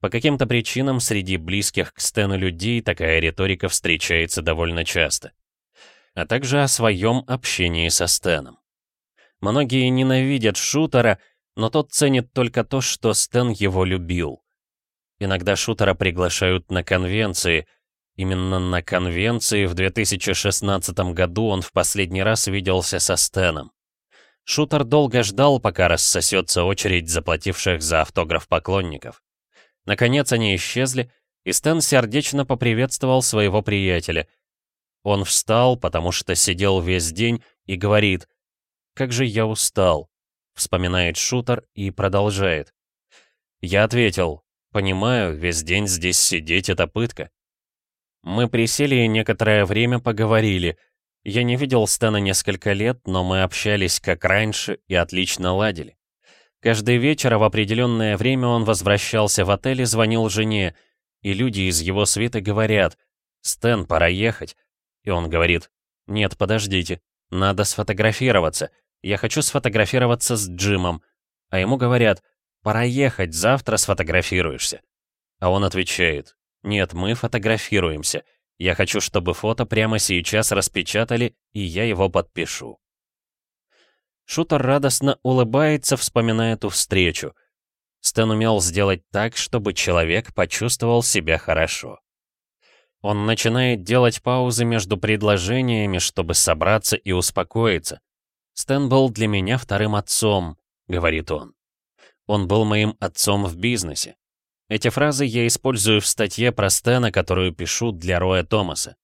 По каким-то причинам среди близких к Стэну людей такая риторика встречается довольно часто. А также о своем общении со Стэном. Многие ненавидят шутера, но тот ценит только то, что Стэн его любил. Иногда шутера приглашают на конвенции. Именно на конвенции в 2016 году он в последний раз виделся со Стэном. Шутер долго ждал, пока рассосется очередь заплативших за автограф поклонников. Наконец они исчезли, и Стэн сердечно поприветствовал своего приятеля. Он встал, потому что сидел весь день, и говорит, «Как же я устал», — вспоминает шутер и продолжает. Я ответил, «Понимаю, весь день здесь сидеть — это пытка». Мы присели и некоторое время поговорили — я не видел Стэна несколько лет, но мы общались как раньше и отлично ладили. Каждый вечер в определенное время он возвращался в отель и звонил жене, и люди из его свита говорят «Стэн, пора ехать». И он говорит «Нет, подождите, надо сфотографироваться. Я хочу сфотографироваться с Джимом». А ему говорят «Пора ехать, завтра сфотографируешься». А он отвечает «Нет, мы фотографируемся. Я хочу, чтобы фото прямо сейчас распечатали, и я его подпишу. Шутер радостно улыбается, вспоминая ту встречу. Стэн умел сделать так, чтобы человек почувствовал себя хорошо. Он начинает делать паузы между предложениями, чтобы собраться и успокоиться. «Стэн был для меня вторым отцом», — говорит он. «Он был моим отцом в бизнесе. Эти фразы я использую в статье про Стэна, которую пишу для Роя Томаса.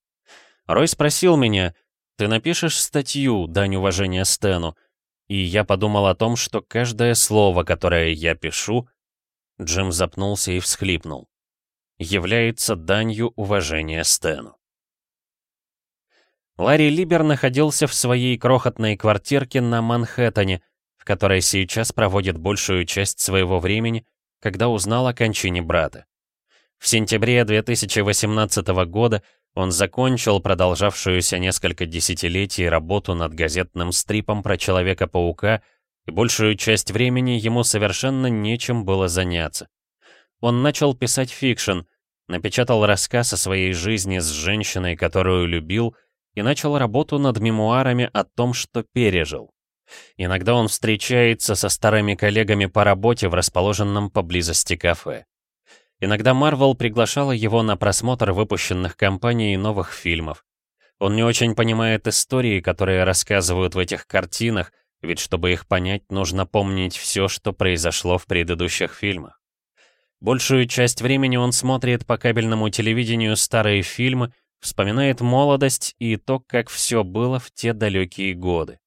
Рой спросил меня, «Ты напишешь статью, дань уважения Стэну?» И я подумал о том, что каждое слово, которое я пишу, Джим запнулся и всхлипнул, является данью уважения Стэну. Ларри Либер находился в своей крохотной квартирке на Манхэттене, в которой сейчас проводит большую часть своего времени, когда узнал о кончине брата. В сентябре 2018 года он закончил продолжавшуюся несколько десятилетий работу над газетным стрипом про Человека-паука, и большую часть времени ему совершенно нечем было заняться. Он начал писать фикшн, напечатал рассказ о своей жизни с женщиной, которую любил, и начал работу над мемуарами о том, что пережил. Иногда он встречается со старыми коллегами по работе в расположенном поблизости кафе. Иногда Марвел приглашала его на просмотр выпущенных компанией новых фильмов. Он не очень понимает истории, которые рассказывают в этих картинах, ведь чтобы их понять, нужно помнить все, что произошло в предыдущих фильмах. Большую часть времени он смотрит по кабельному телевидению старые фильмы, вспоминает молодость и то, как все было в те далекие годы.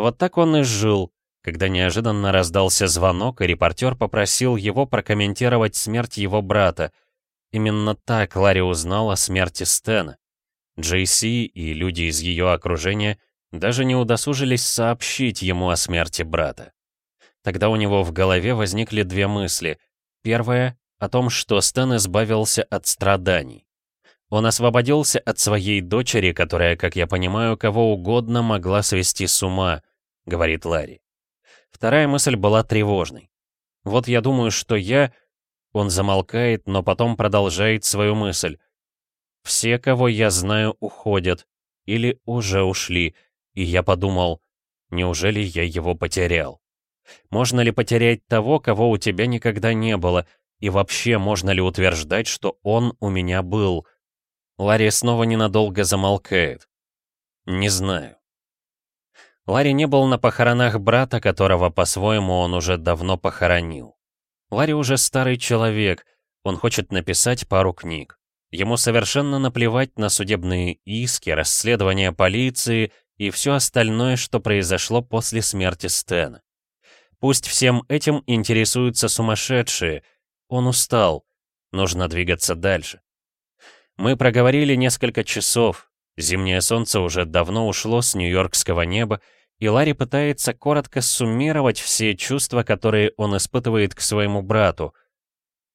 Вот так он и жил, когда неожиданно раздался звонок, и репортер попросил его прокомментировать смерть его брата. Именно так Ларри узнал о смерти Стэна. Джейси и люди из ее окружения даже не удосужились сообщить ему о смерти брата. Тогда у него в голове возникли две мысли. Первая — о том, что Стэн избавился от страданий. Он освободился от своей дочери, которая, как я понимаю, кого угодно могла свести с ума, — говорит Ларри. Вторая мысль была тревожной. Вот я думаю, что я... Он замолкает, но потом продолжает свою мысль. Все, кого я знаю, уходят. Или уже ушли. И я подумал, неужели я его потерял? Можно ли потерять того, кого у тебя никогда не было? И вообще, можно ли утверждать, что он у меня был? Ларри снова ненадолго замолкает. Не знаю. Ларри не был на похоронах брата, которого по-своему он уже давно похоронил. Ларри уже старый человек, он хочет написать пару книг. Ему совершенно наплевать на судебные иски, расследования полиции и все остальное, что произошло после смерти Стэна. Пусть всем этим интересуются сумасшедшие. Он устал. Нужно двигаться дальше. Мы проговорили несколько часов. Зимнее солнце уже давно ушло с нью-йоркского неба, и Ларри пытается коротко суммировать все чувства, которые он испытывает к своему брату.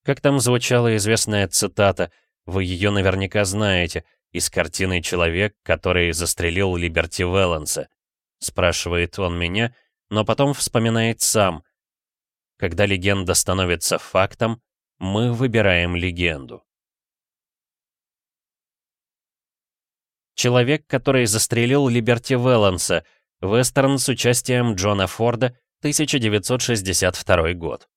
Как там звучала известная цитата, вы ее наверняка знаете, из картины «Человек, который застрелил Либерти Веланса». Спрашивает он меня, но потом вспоминает сам. Когда легенда становится фактом, мы выбираем легенду. Человек, который застрелил Либерти Веланса, вестерн с участием Джона Форда, 1962 год.